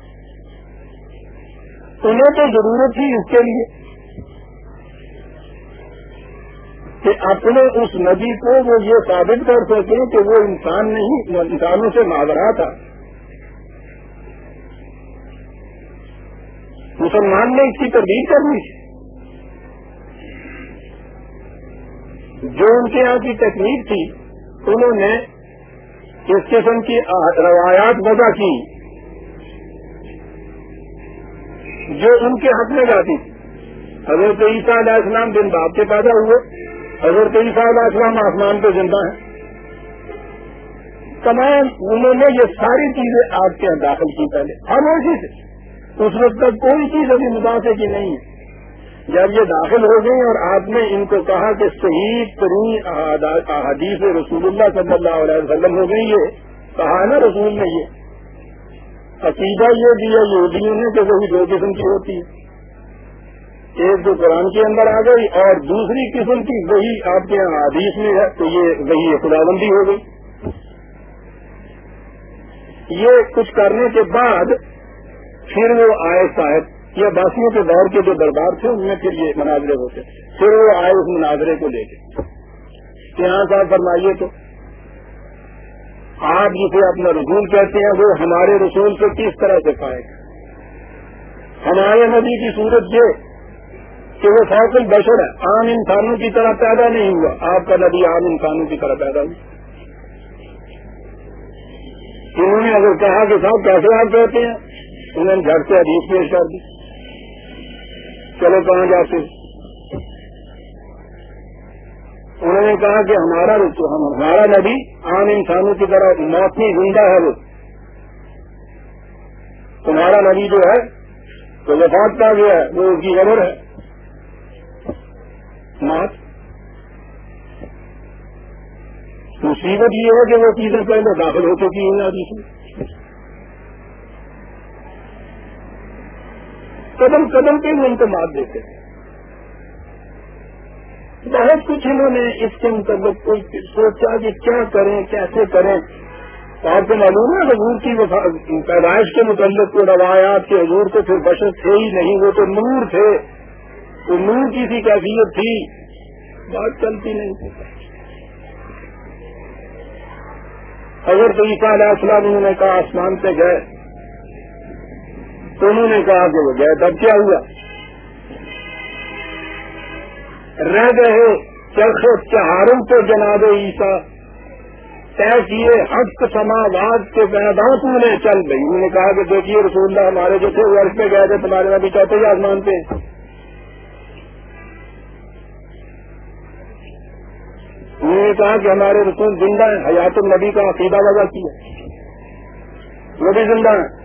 انہیں تو ضرورت تھی اس کے لیے۔ کہ اپنے اس نبی کو وہ یہ ثابت کر سکیں کہ وہ انسان نہیں، انسانوں سے ماورا تھا مسلمان نے اس کی تردید کرنی تھی۔ جو ان کے یہاں کی تکنیک تھی، انہوں نے اس قسم کی روایات وضع کی جو ان کے حق میں جاتی تھی۔ حضرت عیسیٰ علیہ السلام دن باپ کے پیدا ہوئے۔ حضرت عیسیٰ علیہ السلام آسمان پہ زندہ ہیں۔ تمام انہوں نے یہ ساری چیزیں آپ کے یہاں داخل کی پہلے۔ ہر خاموشی سے۔ اس وقت تک کوئی چیز ابھی مداخلے کی نہیں ہے۔ جب یہ داخل ہو گئی اور آپ نے ان کو کہا کہ صحیح ترین احادیث رسول اللہ صلی اللہ علیہ وسلم ہو گئی یہ، کہا نا رسول نے یہ۔ عقیدہ یہ دیا یہودیوں نے کہ وہی دو قسم کی ہوتی ہے۔ ایک جو قرآن کے اندر آ گئی اور دوسری قسم کی وہی آپ کے یہاں حدیث میں ہے، تو یہ وہی خدا بندی ہو گئی۔ یہ کچھ کرنے کے بعد پھر وہ آئے صاحب۔ یہ باسیوں کے دور کے جو دربار تھے، ان میں پھر یہ مناظرے ہوتے پھر وہ آئے اس مناظرے کو لے کے۔ یہاں صاحب، فرمائیے تو۔ آپ جسے اپنا رسول کہتے ہیں، وہ ہمارے رسول سے کس طرح سے پائے گا؟ ہمارے نبی کی صورت یہ کہ وہ فوقل بشر ہے۔ عام انسانوں کی طرح پیدا نہیں ہوا۔ آپ کا نبی عام انسانوں کی طرح پیدا ہوا انہوں نے اگر کہا کہ صاحب، کیسے آپ کہتے ہیں؟ انہوں نے جھٹ سے حدیث پیش کر دی۔ چلو کہاں جاتے؟ انہوں نے کہا کہ ہمارا ہمارا نبی عام انسانوں کی طرح موت موتنی زندہ ہے وہ۔ تمہارا نبی جو ہے، تو وفات کا گیا ہے، وہ اس کی خبر ہے۔ مات مصیبت یہ ہے کہ وہ چیزیں پہلے داخل ہو چکی ہیں ابھی سے قدم قدم پہ ان کو مار دیتے ہیں۔ بہت کچھ انہوں نے اس کے متعلق سوچا کہ کیا کریں، کیسے کریں۔ آپ کو معلوم ہے حضور کی پیدائش کے متعلق کو روایات کے حضور تو پھر بشر تھے ہی نہیں، وہ تو نور تھے۔ وہ نور کی سی کیفیت تھی۔ بات چلتی نہیں۔ تھی اگر تو عیسیٰ علیہ السلام انہوں نے کہا آسمان پہ گئے۔ تو انہوں نے کہا کہ وہ گئے تب کیا ہوا؟ رہ گئے چرخ چہاروں کو جناب عیسا طے کیے ہست سماواد کے میدان نے چل گئی۔ انہوں نے کہا کہ دیکھیے، رسول اللہ ہمارے جو تھے، وہ عرض پہ گئے تھے، تمہارے نبی چوتھے آسمان پہ۔ انہوں نے کہا کہ ہمارے رسول زندہ ہیں، حیات النبی کا عقیدہ وجہ کیا۔ وہ بھی زندہ ہیں۔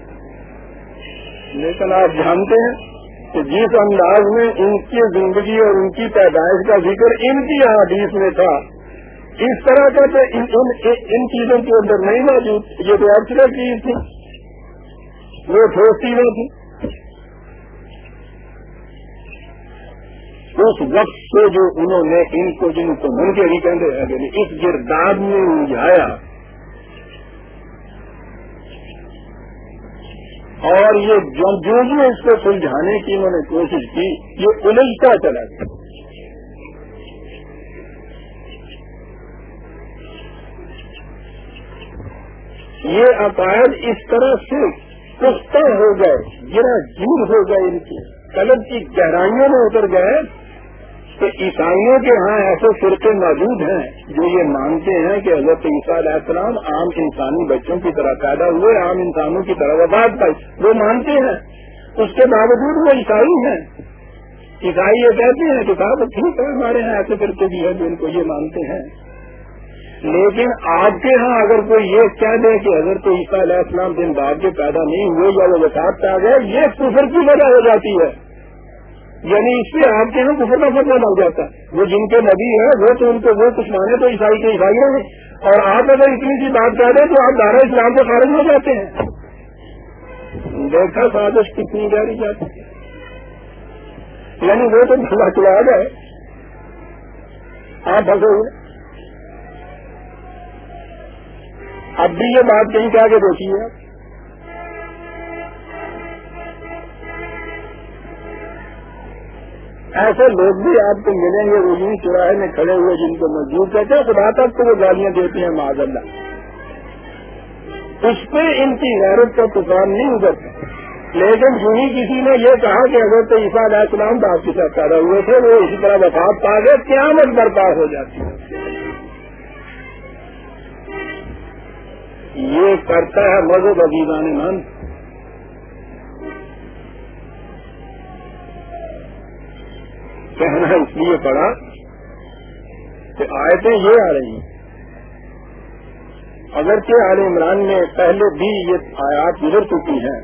لیکن آپ جانتے ہیں کہ جس انداز میں ان کی زندگی اور ان کی پیدائش کا ذکر ان کی حدیث میں تھا، اس طرح کا تو ان چیزوں کے اندر نہیں موجود۔ یہ تو آپ چیز تھی۔ وہ ٹھوس چیزیں تھی۔ اس وقت سے جو انہوں نے ان کو جن کو من کے بھی کہتے اس گرداب میں الجھایا اور یہ جو جو اس کو سلجھانے کی انہوں نے کوشش کی، یہ الجھتا چلا گیا۔ یہ عقائد اس طرح سے پختہ ہو گئے، گرا جور ہو گئے ان کی قلب کی گہرائیوں میں اتر گئے کہ عیسائیوں کے ہاں ایسے فرقے موجود ہیں جو یہ مانتے ہیں کہ حضرت عیسیٰ علیہ السلام عام انسانی بچوں کی طرح پیدا ہوئے، عام انسانوں کی طرح وباد پائی۔ وہ مانتے ہیں۔ اس کے باوجود وہ عیسائی ہیں۔ عیسائی یہ کہتے ہیں کہ صاحب ٹھیک ہے، ہمارے یہاں ایسے فرقے بھی ہیں جو ان کو یہ مانتے ہیں۔ لیکن آپ کے ہاں اگر کوئی یہ کہہ دے کہ حضرت عیسیٰ علیہ السلام دن بعد کے پیدا نہیں ہوئے یا وہ وساط پہ آ گئے، یہ کفر کی وجہ ہو جاتی ہے۔ یعنی اس سے آپ کے یہاں کفر کا فتوا لگ جاتا ہے۔ وہ جن کے نبی ہیں، وہ تو ان کو وہ کچھ مانے تو عیسائی کے عیسائی ہیں۔ اور آپ اگر اتنی سی بات کہہ دیں تو آپ دارا اسلام سے خارج ہو جاتے ہیں۔ دیکھا سازش کتنی جاری جاتی یعنی وہ تو چلا چلا گئے آپ پھنسے ہوئے۔ اب بھی یہ بات کہیں کیا کہ دیکھیے۔ ایسے لوگ بھی آپ کو ملیں گے، وہ چوراہے میں کھڑے ہوئے جن کو مزدور کہتے ہیں، خدا تک کو وہ گالیاں دیتی ہیں معذ اللہ۔ اس پہ ان کی غیرت کا طوفان نہیں ابھرتا لیکن جو ہی کسی نے یہ کہا کہ اگر تو عیسیٰ علیہ السلام آپ کے ساتھ پیدا ہوئے تھے، وہ اسی طرح وفات پا گئے، قیامت برپا ہو جاتی ہے۔ یہ کرتا ہے مذہب عزیزان من کہنا اس لیے پڑا کہ آیتیں یہ آ رہی ہیں۔ اگرچہ عال عمران میں پہلے بھی یہ آیات گزر چکی ہیں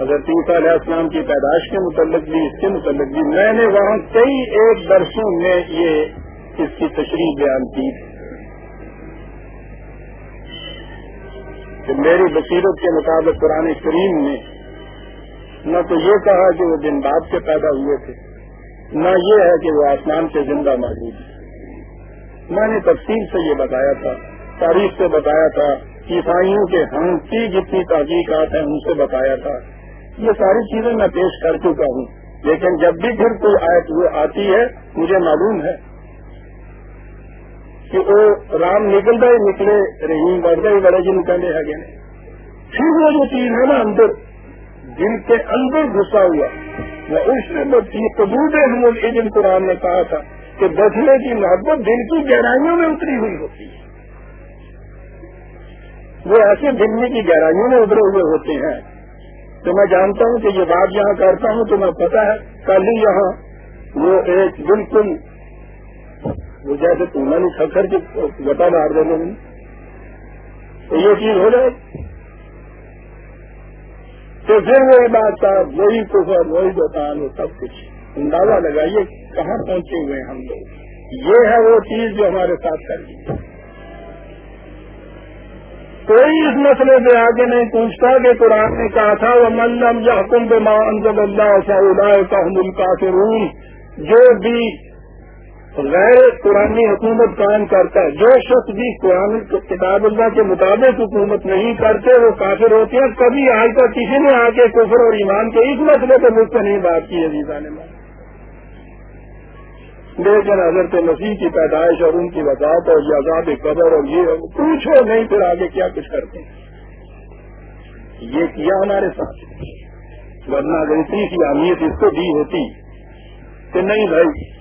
حضرت عیسیٰ علیہ السلام کی پیدائش کے متعلق بھی، اس کے متعلق بھی، میں نے وہاں کئی ایک درسوں میں یہ اس کی تشریح بیان کی۔ کہ میری بصیرت کے مطابق قرآن کریم نے نہ تو یہ کہا کہ وہ دن بعد سے پیدا ہوئے تھے نہ یہ ہے کہ وہ آسمان سے زندہ موجود ہے۔ میں نے تفصیل سے یہ بتایا تھا، تاریخ سے بتایا تھا، عیسائیوں کے ہم کی جتنی تحقیقات ہیں ان سے بتایا تھا۔ یہ ساری چیزیں میں پیش کر چکا ہوں، لیکن جب بھی پھر کوئی آیت وہ آتی ہے، مجھے معلوم ہے کہ وہ رام نکلتا ہی نکلے، رحیم بڑھتے ہی بڑے جن کہنے ہے پھر وہ جو چیز ہے نا اندر، جن کے اندر گھسا ہوا اس میں قبول ہم جن قرآن نے کہا تھا کہ بچنے کی محبت دل کی گہرائیوں میں اتری ہوئی ہوتی ہے۔ وہ ایسے دل کی گہرائیوں میں اترے ہوئے ہوتے ہیں۔ تو میں جانتا ہوں کہ یہ بات یہاں کرتا ہوں تو میں پتا ہے، کل ہی یہاں وہ ایک بالکل وہ جیسے پونا نہیں کھکر کے گٹا مار دے تو یہ چیز ہو جائے۔ تو پھر وہی بات تھا، وہی کفر، وہی دکان وہ سب کچھ۔ اندازہ لگائیے کہاں پہنچے ہوئے ہم لوگ۔ یہ ہے وہ چیز جو ہمارے ساتھ کر رہی کوئی اس مسئلے سے آگے نہیں پوچھتا کہ قرآن نے کہا تھا وہ ملم یا حکم ماں انزل اللہ کا کا جو بھی غیر قرآن حکومت قائم کرتا ہے۔ جو شخص بھی قرآن کتاب اللہ کے مطابق حکومت نہیں کرتے، وہ کافر ہوتے ہیں۔ کبھی آج تک کسی نے آ کے کفر اور ایمان کے اس مسئلے پہ مجھ سے نہیں بات کی ہے نیزا نے لیکن حضرت مسیح کی پیدائش اور ان کی وضاحت اور یہ آزاد قدر اور یہ پوچھو نہیں پھر آگے کیا کچھ کرتے ہیں۔ یہ کیا ہمارے ساتھ ورنہ اگر اتنی کی اہمیت اس کو دی ہوتی کہ نہیں بھائی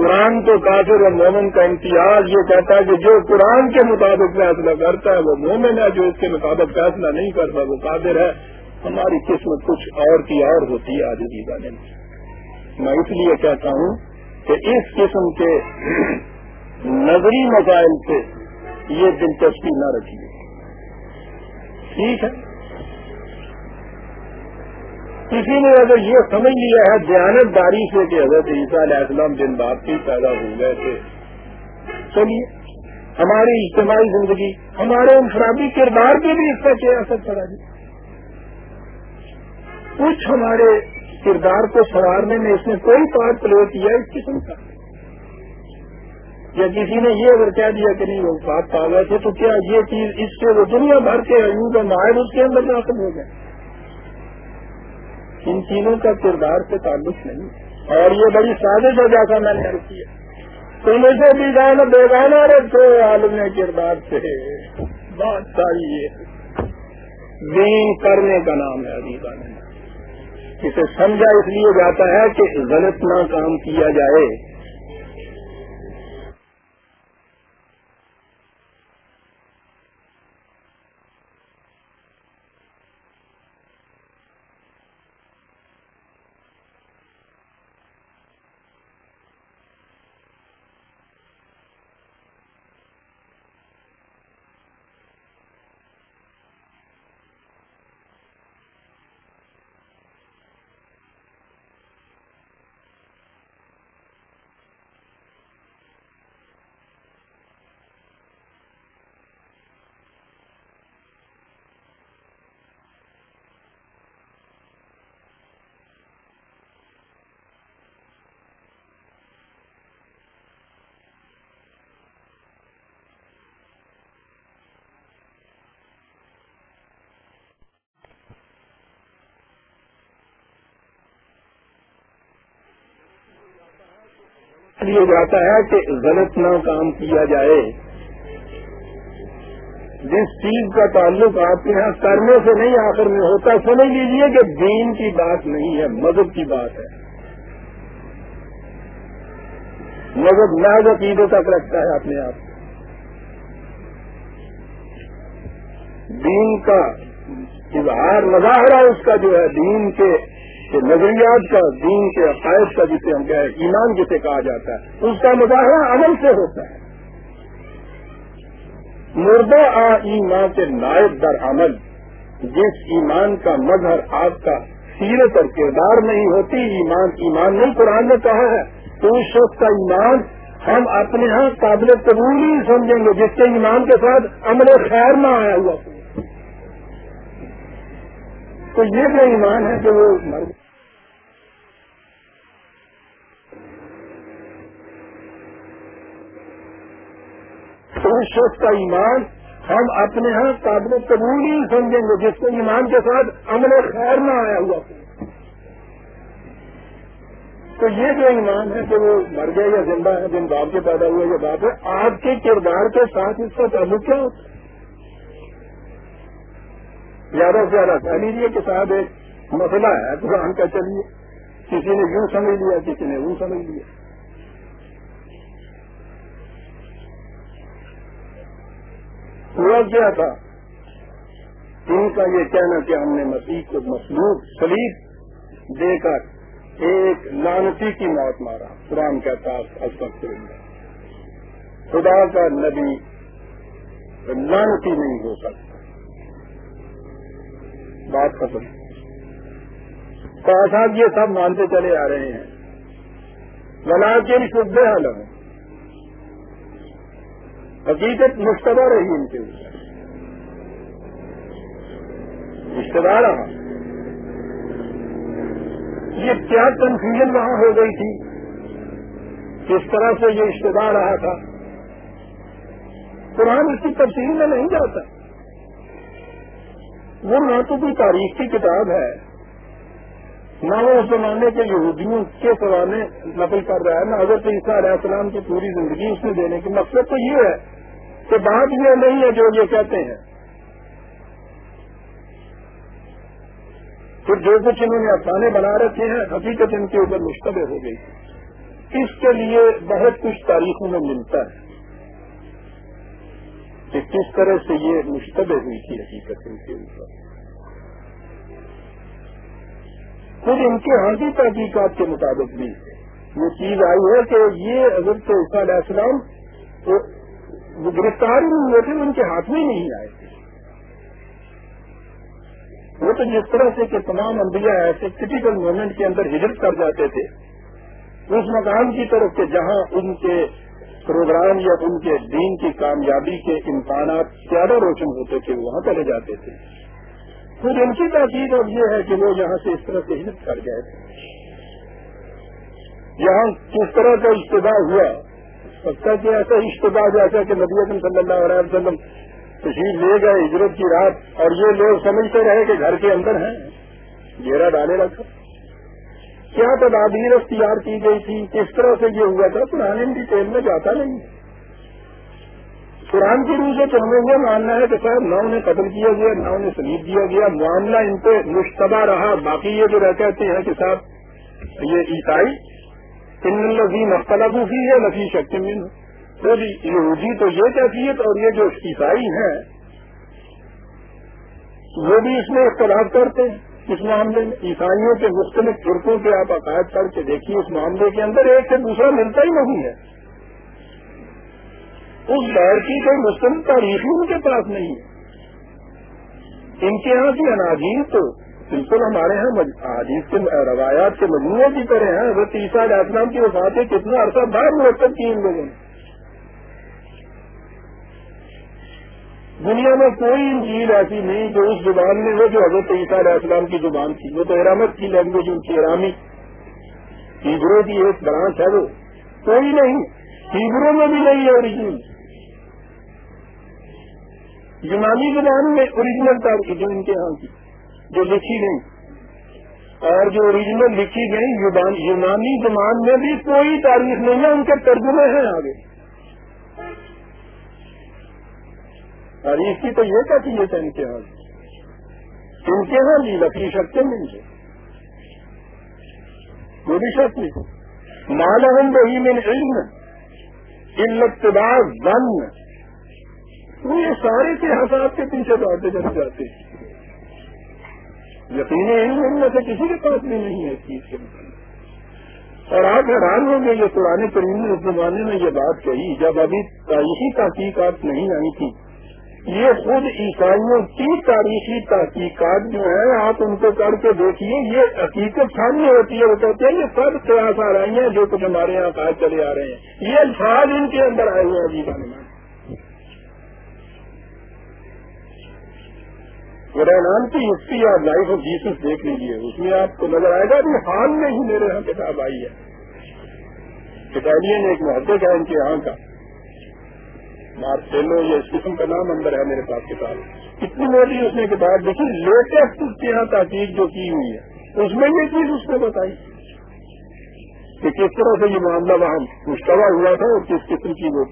قرآن تو کافر اور مومن کا امتیاز یہ کہتا ہے کہ جو قرآن کے مطابق فیصلہ کرتا ہے، وہ مومن ہے، جو اس کے مطابق فیصلہ نہیں کرتا، وہ قادر ہے۔ ہماری قسمت کچھ اور کی اور ہوتی ہے آج کی میں اس لیے کہتا ہوں کہ اس قسم کے نظری مسائل سے یہ دلچسپی نہ رکھیے۔ ٹھیک ہے؟ کسی نے اگر یہ سمجھ لیا ہے دیانت داری سے کہ حضرت عیسیٰ علیہ السلام دن بعد ہی پیدا ہو گئے تھے۔ چلیے ہماری اجتماعی زندگی، ہمارے انفرادی کردار پہ بھی اس کا کیا اثر پڑا جی؟ کچھ ہمارے کردار کو سنوارنے میں اس نے کوئی پارٹ پلے کیا اس قسم کا۔ یا کسی نے یہ اگر کہہ دیا کہ نہیں، وہ بات پا گئے تھے تو کیا یہ چیز اس سے وہ دنیا بھر کے ایوں کا ماہر اس کے اندر داخل ہو گئے؟ ان چیزوں کا کردار سے تعلق نہیں اور یہ بڑی سازش ہے جیسا میں نے رکھی ہے۔ تم اسے بھی گانا بے گانا رکھو عالم کردار سے بات چاہیے دین کرنے کا نام ہے ابھی اسے سمجھا اس لیے جاتا ہے کہ غلط نہ کام کیا جائے۔ لیے جاتا ہے کہ غلط نہ کام کیا جائے۔ جس چیز کا تعلق آپ کے یہاں کرنے سے نہیں، آخر میں ہوتا سمجھ لیجیے کہ دین کی بات نہیں ہے، مذہب کی بات ہے۔ مذہب محض عقیدے تک رکھتا ہے اپنے آپ دین کا اظہار، مظاہرہ اس کا جو ہے، دین کے نظریات کا، دین کے عقائد کا، جسے ہم کہیں ایمان جسے کہا جاتا ہے، اس کا مظاہرہ عمل سے ہوتا ہے۔ مردہ آ ایمان کے نائب در عمل، جس ایمان کا مظہر آپ کا سیرت اور کردار نہیں ہوتی، ایمان ایمان نہیں قرآن نے کہا ہے، تو اس شخص کا ایمان ہم اپنے ہاں قابل قبول نہیں سمجھیں گے، جس کے ایمان کے ساتھ عمل خیر نہ آیا ہوا۔ تو یہ جو ایمان ہے کہ وہ اس شخص کا ایمان ہم اپنے ہاں قابل قبول ہی سمجھیں گے جس کو ایمان کے ساتھ عمل خیر نہ آیا ہوا تو یہ جو ایمان ہے کہ وہ مر گئے یا زندہ ہے، جن باپ کے پیدا ہوئے، یہ بات ہے آپ کے کردار کے ساتھ اس کا تعلق کیا ہوتا زیادہ سے زیادہ کہہ لیجیے کہ صاحب ایک مسئلہ ہے، قرآن کا چلیے، کسی نے یوں سمجھ لیا، کسی نے وہ سمجھ لیا۔ ہوا کیا تھا؟ ان کا یہ کہنا کہ ہم نے مسیح کو مصلوب سلیب دے کر ایک لانتی کی موت مارا۔ قرآن کا تاث خدا کا نبی لانتی نہیں ہو سکتا۔ بات ختم۔ صاحب یہ سب مانتے چلے آ رہے ہیں۔ بنا کے شدھ حل حقیقت مشتبہ رہی ان کے اوپر رشتے رہا۔ یہ کیا کنفیوژن وہاں ہو گئی تھی؟ کس طرح سے یہ رشتے دار رہا تھا؟ قرآن اس کی تفصیل میں نہیں جاتا۔ وہ نہ تو کوئی تاریخ کی کتاب ہے، نہ وہ اس زمانے کے یہودیوں کے سوانے نقل کر رہا ہے، نہ حضرت عیسیٰ علیہ السلام کی پوری زندگی اس میں دینے کی۔ مقصد تو یہ ہے کہ بات یہ نہیں ہے جو یہ کہتے ہیں۔ پھر جو کچھ انہوں نے افسانے بنا رکھے ہیں، حقیقت ان کے اوپر مشتبہ ہو گئی۔ اس کے لیے بہت کچھ تاریخوں میں ملتا ہے۔ کہ کس طرح سے یہ مشتبہ ہوئی تھی حقیقت ان کے اوپر۔ خود ان کے ہاں کی تحقیقات کے مطابق بھی یہ چیز آئی ہے کہ یہ حضرت علیہ السلام وہ گرفتار نہیں ہوئے تھے، ان کے ہاتھ میں نہیں آئے تھے۔ وہ تو جس طرح سے کہ تمام انبیاء ایسے کریٹیکل مومنٹ کے اندر ہجرت کر جاتے تھے۔ اس مقام کی طرف کہ جہاں ان کے پروگرام یا ان کے دین کی کامیابی کے امکانات زیادہ روشن ہوتے تھے، وہاں چلے جاتے تھے۔ پھر ان کی تاکید اب یہ ہے کہ وہ یہاں سے اس طرح سے ہجرت کر گئے تھے۔ یہاں کس طرح کا ابتدا ہوا؟ سکتا کہ ایسا اشتباہ جیسا کہ نبی اکم صلی اللہ علیہ وسلم تشریف لے گئے ہجرت کی رات، اور یہ لوگ سمجھتے رہے کہ گھر کے اندر ہیں۔ گھیرا ڈالے رکھا کیا تدابیر اختیار کی گئی تھی؟ کس طرح سے یہ ہوا تھا؟ قرآن ان ڈیٹیل میں جاتا نہیں۔ قرآن کی روح سے تو ہمیں یہ ماننا ہے کہ صاحب نہ انہیں قتل کیا گیا، نہ انہیں سلیب دیا گیا۔ معاملہ ان پہ مشتبہ رہا۔ باقی یہ جو رہ کہتے ہیں کہ صاحب، یہ عیسائی ان لذیم اختلاف کی ہے نفی شکتی یہودی تو یہ کیفیت اور یہ جو عیسائی ہیں، وہ بھی اس میں اختلاف کرتے ہیں۔ اس معاملے میں عیسائیوں کے مختلف فرقوں کے آپ عقائد کر کے دیکھیے، اس معاملے کے اندر ایک سے دوسرا ملتا ہی نہیں ہے۔ اس دور کی کوئی مستند تاریخ ان کے پاس نہیں ہے۔ ان کے یہاں کی اناجین تو بالکل ہمارے یہاں حدیث کے روایات کے مجموعے کی طرح ہیں۔ اگر تیسرا اسلام کی وفات ہے کتنا عرصہ بعد مرتب کی ان لوگوں نے۔ دنیا میں کوئی چیز ایسی نہیں جو اس زبان میں ہو جو حضرت عیسیٰ علیہ السلام کی زبان تھی۔ وہ تو ارامت کی لینگویج ان کی ارامی ہیبرو کی ایک برانچ ہے وہ۔ کوئی نہیں، ہیبرو میں بھی نہیں ہے اوریجنل یونانی زبان میں اوریجنل تھا جو ان کے یہاں کی۔ جو لکھی نہیں اور جو اوریجنل لکھی گئی یونانی زبان میں بھی کوئی تاریخ نہیں ہے، ان کے ترجمے ہیں آگے۔ تاریخ کی تو یہ کہتی ہے ان کے یہاں ان کے یہاں بھی لکڑی شکتے مل گئے وہ بھی شک مالحم بہی میں علم علتباز بن تو یہ سارے کے حساب کے پیچھے دوڑتے چلے جاتے ہیں۔ یقینی علم ان میں سے کسی کے پاس بھی نہیں ہے اس چیز کے مطابق۔ اور آپ حیران ہوں گے یہ پرانے کریم اس زمانے میں یہ بات کہی، جب ابھی تاریخی تحقیقات نہیں آئی تھی یہ خود عیسائیوں کی تاریخی تحقیقات جو ہیں، آپ ان کو کر کے دیکھیے، یہ حقیقت سامنے ہوتی ہے، وہ کہتے ہیں یہ سب قیاس آ رہی ہیں جو کچھ ہمارے یہاں قائد چلے آ رہے ہیں۔ یہ الفاظ ان کے اندر آئے ہوئے عجیب آنے رحمان کی ہسٹری آپ لائف آف جیسس دیکھ لیجیے اس میں آپ کو نظر آئے گا کہ حال میں ہی میرے یہاں کتاب آئی ہے۔ اٹالین ایک محبت ہے ان کے یہاں کا۔ مارسیلو یہ اس قسم کا نام اندر ہے میرے پاس کتاب۔ اتنی موٹی اس نے کتاب دیکھی، لیٹسٹ اس کے یہاں تحقیق جو کی ہوئی ہے۔ اس میں یہ چیز اس نے بتائی کہ کس طرح سے یہ معاملہ وہاں مشتبہ ہوا تھا اور کس قسم کی وہ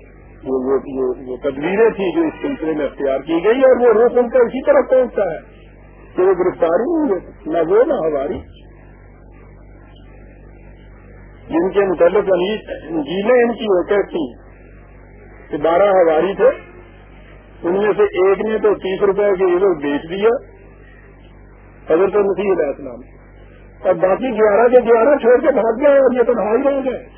تدبیریں تھیں جو اس سلسلے میں اختیار کی گئی اور وہ روک ان کا اسی طرح پہنچتا ہے۔ کہ وہ گرفتاری نہ وہ، نہ ہماری۔ جن کے متعلق جیلیں ان کی ہوتے تھیں، کہ بارہ ہزاری تھے، ان میں سے ایک نے تو تیس روپے کے عزت بیچ دیا، حضرت مسیح علیہ السلام۔ اور باقی گیارہ کے گیارہ چھوڑ کے بھاگ گئے اور یہ تو بھاگ رہے گئے۔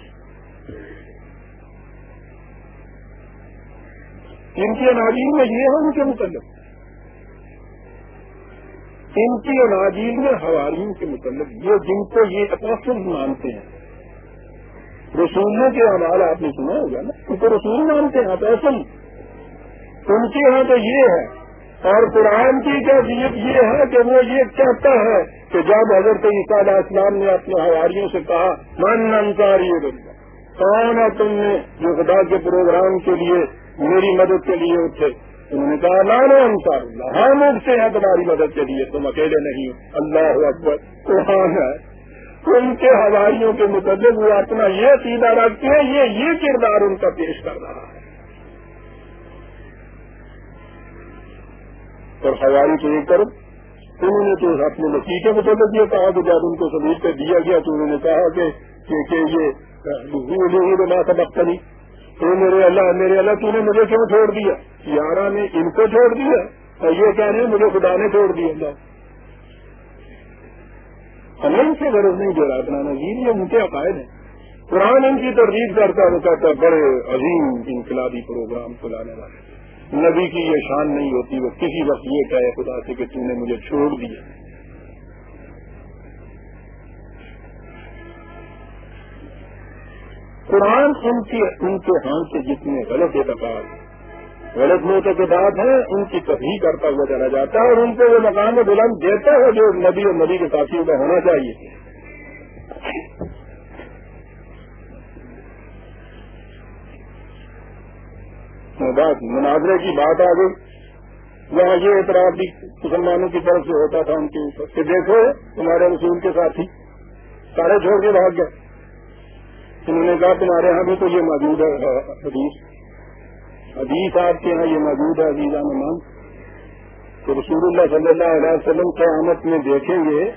ان کی اناجیل میں یہ ہے ان کے متعلق۔ ان کی اناجیل میں ہواریوں کے متعلق۔ یہ جن کو یہ اپوسل مانتے ہیں۔ رسولوں کے حوال آپ نے سنا ہوگا نا، ان کو رسول مانتے ہیں ایسا ان کے یہاں تو یہ ہے۔ اور قرآن کی کیفیت یہ ہے کہ وہ یہ کہتا ہے کہ جب حضرت عیسیٰ علیہ السلام نے اپنے ہواریوں سے کہا، من انصاری کون ہے تم نے جو خدا کے پروگرام کے لیے میری مدد کے لیے اٹھے انہوں نے کہا لانا انصار ہم اٹھتے ہیں تمہاری مدد کے لیے تم اکیلے نہیں اللہ اکبر قرآن ہے ان کے ہواریوں کے متعلق وہ اپنا یہ سیدھا رکھتے ہیں یہ یہ کردار ان کا پیش کر رہا ہے اور ہواری تو ایک طرف انہوں نے تو اپنے مسیح کے متعلق یہ کہا کہ جب ان کو سبیر پہ دیا گیا تو انہوں نے کہا کہ یہ بنا سبق کری تو میرے اللہ میرے اللہ، تو نے مجھے کیوں چھوڑ دیا؟ یارہ نے ان کو چھوڑ دیا اور یہ کہہ رہے ہیں، مجھے خدا نے چھوڑ دیا۔ اللہ۔ ہمیں ان سے غرض نہیں دے رہا، اتنا نظیر یہ ان کے عقائد ہیں۔ قرآن ان کی تردید کرتا، وہ کہتا، بڑے عظیم انقلابی پروگرام چلانے والے۔ نبی کی یہ شان نہیں ہوتی، وہ کسی وقت یہ کہے خدا سے کہ تم نے مجھے چھوڑ دیا۔ قرآن ان کے ان کے ہاتھ سے جتنے غلط اعتقاد، غلط موتوں کے بعد ہے، ان کی کبھی کرتا ہوا چلا جاتا ہے اور ان کو وہ مقام بلند دیتا ہے جو نبی اور نبی کے ساتھیوں کا ہونا چاہیے۔ بات مناظرے کی بات آ گئی۔ وہاں یہ اعتراض بھی مسلمانوں کی طرف سے ہوتا تھا ان کے اوپر کہ دیکھو تمہارے رسول کے ساتھی سارے چھوڑ کے بھاگ گئے۔ انہوں نے کہا، تمہارے یہاں بھی تو یہ موجود ہے حدیث. حدیث آپ کے یہاں یہ موجود ہے عزیزہ نمان تو رسول اللہ صلی اللہ علیہ وسلم قیامت میں دیکھیں گے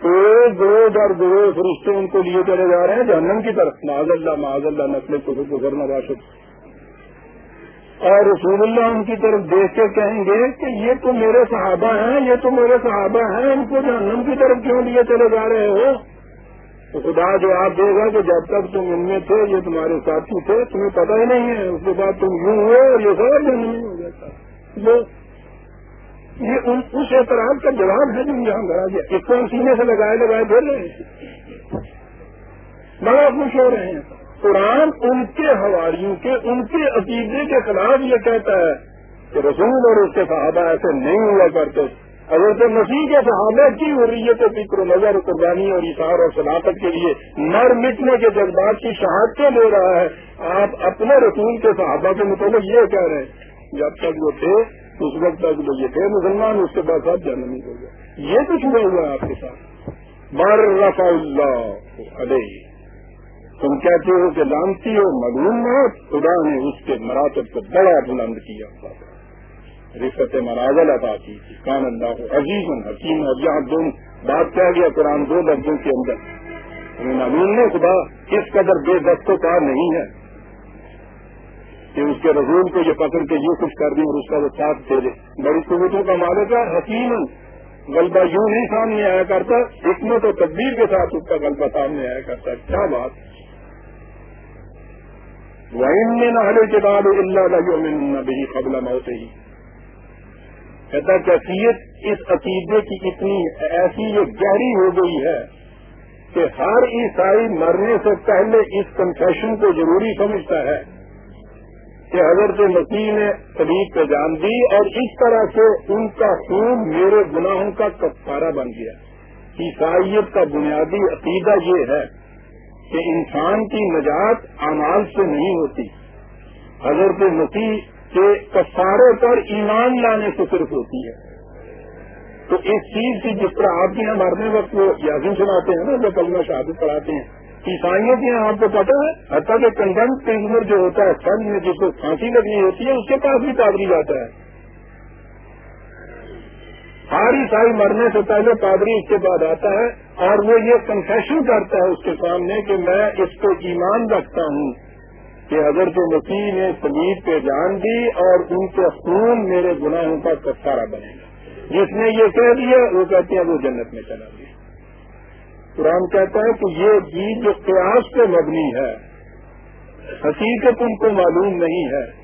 تو دو در دو فرشتے ان کو لیے چلے جا رہے ہیں جہنم کی طرف. معذ اللہ معذ اللہ نسل کو گزرنا باشد. اور رسول اللہ ان کی طرف دیکھ کے کہیں گے کہ یہ تو میرے صحابہ ہیں، یہ تو میرے صحابہ ہیں، ان کو جہنم کی طرف کیوں لیے چلے جا رہے ہو؟ تو خدا جواب دے گا کہ جب تک تم ان میں تھے، یہ تمہارے ساتھی تھے، تمہیں پتہ ہی نہیں ہے۔ اس کے بعد تم یوں ہوئے اور یہ سب نہیں ہو جاتا یہ اس اعتراض کا جواب ہے جو یہاں بھرا گیا اس کو ہم سینے سے لگائے لگائے پھر رہے ہیں۔ بڑا خوش ہو رہے ہیں۔ قرآن ان کے حواریوں کے، ان کے عقیدے کے خلاف یہ کہتا ہے کہ رسول اور اس کے صحابہ ایسے نہیں ہوا کرتے۔ حضرت مسیح کے صحابہ کی حریت فکر و نظر قربانی اور اشار اور صلاحت کے لیے مر مٹنے کے جذبات کی شہادتیں لے رہا ہے۔ آپ اپنے رسول کے صحابہ کے متعلق یہ کہہ رہے ہیں، جب تک وہ تھے، اس وقت تک وہ یہ تھے، مسلمان اس کے بعد ساتھ جنم نہیں ہو گیا یہ کچھ نہیں ہوا آپ کے ساتھ۔ بر رفا اللہ علیہ۔ تم کہتے ہو کہ جانتی ہو معلوم موت خدا نے اس کے مراتب کو بڑا بلند کیا۔ رفت منازل عطا کی۔ کان اللہ عزیز حکیم اور جہاں دو بات کیا گیا؟ قرآن دو لفظوں کے اندر۔ ہمیں معلوم نہیں خدا کس قدر بے دست کا نہیں ہے۔ کہ اس کے رضول کو یہ پکڑ کے یہ کچھ کر دیں اور اس کا وہ ساتھ دے دے بڑی قوتوں کا مالک ہے، حکیم غلبہ یوں نہیں سامنے آیا کرتا، حکمت و تدبیر کے ساتھ اس کا غلبہ سامنے آیا کرتا۔ کیا بات؟ وائن میں نہ ہلے کے بعد اللہ بھی قبل موت ہی کہتا کیفیت اس عقیدے کی اتنی ایسی یہ گہری ہو گئی ہے کہ ہر عیسائی مرنے سے پہلے اس کنفیشن کو ضروری سمجھتا ہے کہ حضرت مسیح نے طبیب پہ جان دی اور اس طرح سے ان کا خون میرے گناہوں کا کفارہ بن گیا۔ عیسائیت کا بنیادی عقیدہ یہ ہے کہ انسان کی نجات اعمال سے نہیں ہوتی۔ حضرت مسیح کہ کفارے پر ایمان لانے سے صرف ہوتی ہے۔ تو اس چیز کی جس طرح آپ کے یہاں مرنے وقت وہ یاسین سناتے ہیں نا، جو کلمہ شہادت پڑھاتے ہیں۔ عیسائیوں کے یہاں آپ کو پتا ہے، حتیٰ کہ کنڈنٹ پرزنر جو ہوتا ہے، فن میں جس کو پھانسی لگنی ہوتی ہے، اس کے پاس بھی پادری جاتا ہے۔ ہر عیسائی مرنے سے پہلے پادری اس کے بعد آتا ہے اور وہ یہ کنفیشن کرتا ہے اس کے سامنے کہ میں اس کو ایمان رکھتا ہوں۔ کہ حضرت مسیح نے سلیب پہ جان دی اور ان کے خون میرے گناہوں کا کفارہ بنے گا۔ جس نے یہ کہہ دیا، وہ کہتے ہیں وہ جنت میں چلا گیا۔ قرآن کہتا ہے کہ یہ جیت جو قیاس پہ مبنی ہے، حقیقت ان کو معلوم نہیں ہے۔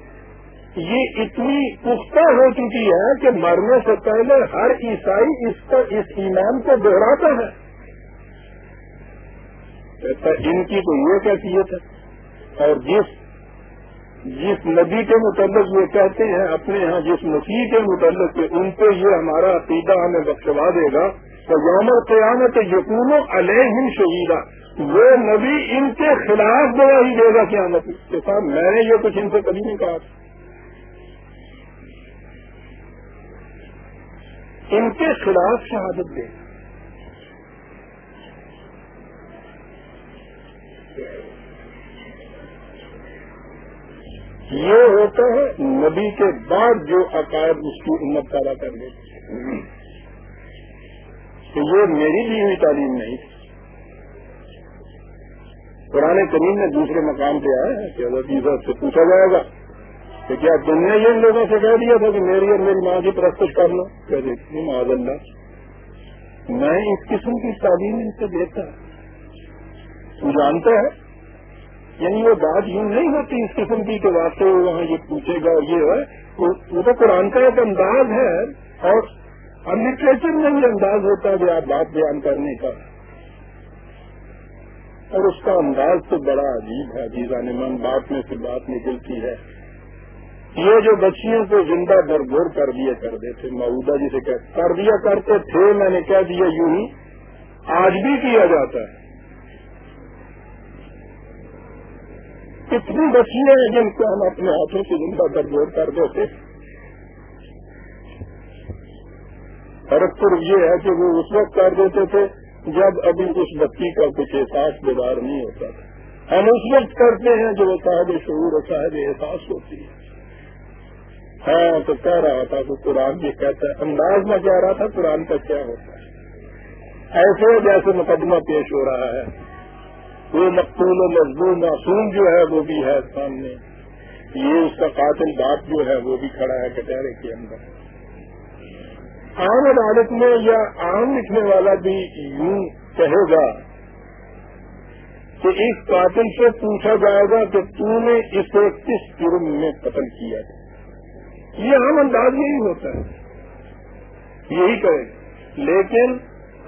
یہ اتنی پختہ ہو چکی ہے کہ مرنے سے پہلے ہر عیسائی اس پر، اس ایمان کو دوہراتا ہے۔ ان کی تو یہ کیفیت ہے۔ اور جس جس نبی کے متعلق یہ کہتے ہیں، اپنے یہاں جس مسیح کے متعلق ان پہ یہ ہمارا عقیدہ ہمیں بخشوا دے گا، تو یوم قیامت یقون علیہ شہیدہ۔ وہ نبی ان کے خلاف گواہی دے گا قیامت کے ساتھ میں نے یہ کچھ ان سے کبھی نہیں کہا۔ ان کے خلاف شہادت دے۔ گا یہ ہوتا ہے نبی کے بعد جو عقائد اس کی امت پیدا کر لیتی تو یہ میری لی ہوئی تعلیم نہیں۔ تھی کریم میں دوسرے مقام پہ آئے کہ حضرت عزت سے پوچھا جائے گا کہ کیا تم نے یہ ان لوگوں سے کہہ دیا تھا کہ میری اور میری ماں کی پرست کر لو؟ کیا دیکھتی معذ اللہ۔ میں اس قسم کی تعلیم ان سے دیتا تو جانتا ہے یعنی وہ بات یوں نہیں ہوتی اس قسم کی کہ واقع وہاں یہ پوچھے گا یہ ہے، وہ تو قرآن کا ایک انداز ہے اور ہر لٹریچر میں بھی انداز ہوتا ہے آپ بات بیان کرنے کا؟ اور اس کا انداز تو بڑا عجیب ہے جیزا من بات میں سے بات نکلتی ہے۔ یہ جو بچیوں کو زندہ بربور کر دیا کر دیتے مودہ جسے کر دیا کرتے تھے، میں نے کہہ دیا یوں ہی، آج بھی کیا جاتا ہے۔ کتنی بچیاں ہیں جن کو ہم اپنے ہاتھوں سے زندہ دربور کر دیتے فرق تو یہ ہے کہ وہ اس وقت کر دیتے تھے جب ابھی اس بچی کا کچھ احساس بیدار نہیں ہوتا تھا۔ ہم اس وقت کرتے ہیں جو وہ صاحب شعور اور صاحب احساس ہوتی ہے۔ ہاں تو کہہ رہا تھا کہ قرآن بھی کہتا ہے، انداز میں کہہ رہا تھا قرآن کا کیا ہوتا ہے۔ ایسے جیسے مقدمہ پیش ہو رہا ہے۔ وہ مقبول و مضمون معصوم جو ہے وہ بھی ہے سامنے۔ یہ اس کا قاتل باپ جو ہے وہ بھی کھڑا ہے کٹہرے کے اندر۔ عام عدالت میں یا عام لکھنے والا بھی یوں کہے گا کہ اس قاتل سے پوچھا جائے گا کہ تو نے اسے کس جرم میں قتل کیا یہ عام انداز یہی ہوتا ہے۔ یہی کہے۔ لیکن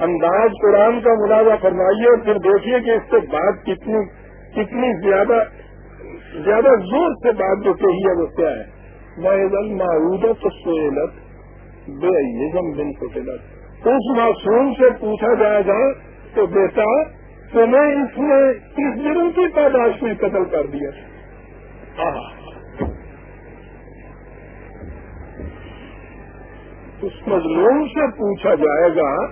انداز قرآن کا ملازہ فرمائیے اور پھر دیکھیے کہ اس سے بات کتنی کتنی زیادہ زیادہ زور سے بات جو کہی ہے وہ کیا ہے؟ میں معروض سہولت بے یزم دن کو اس معصوم سے پوچھا جائے گا تو بیٹا، تمہیں اس نے کس دنوں کی پیداش میں قتل کر دیا؟ اس مظلوم سے پوچھا جائے گا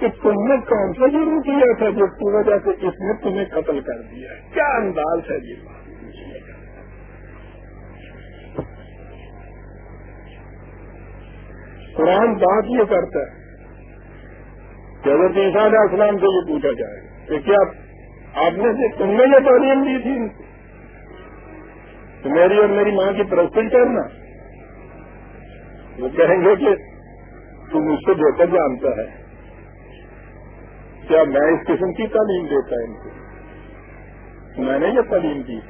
کہ تم نے کون سا جرم کیا تھا جس کی وجہ سے اس نے تمہیں قتل کر دیا کیا انداز ہے یہ بات؟ قرآن بات یہ کرتا ہے کہ اگر عیسیٰ علیہ السلام سے یہ پوچھا جائے کہ کیا آپ نے تم نے یہ تعلیم دی تھی تو میری اور میری ماں کی پرستش کرنا۔ وہ کہیں گے کہ تم اس سے بہتر جانتا ہے۔ کیا میں اس قسم کی تعلیم دیتا ان کو؟ میں نے یہ تعلیم دی۔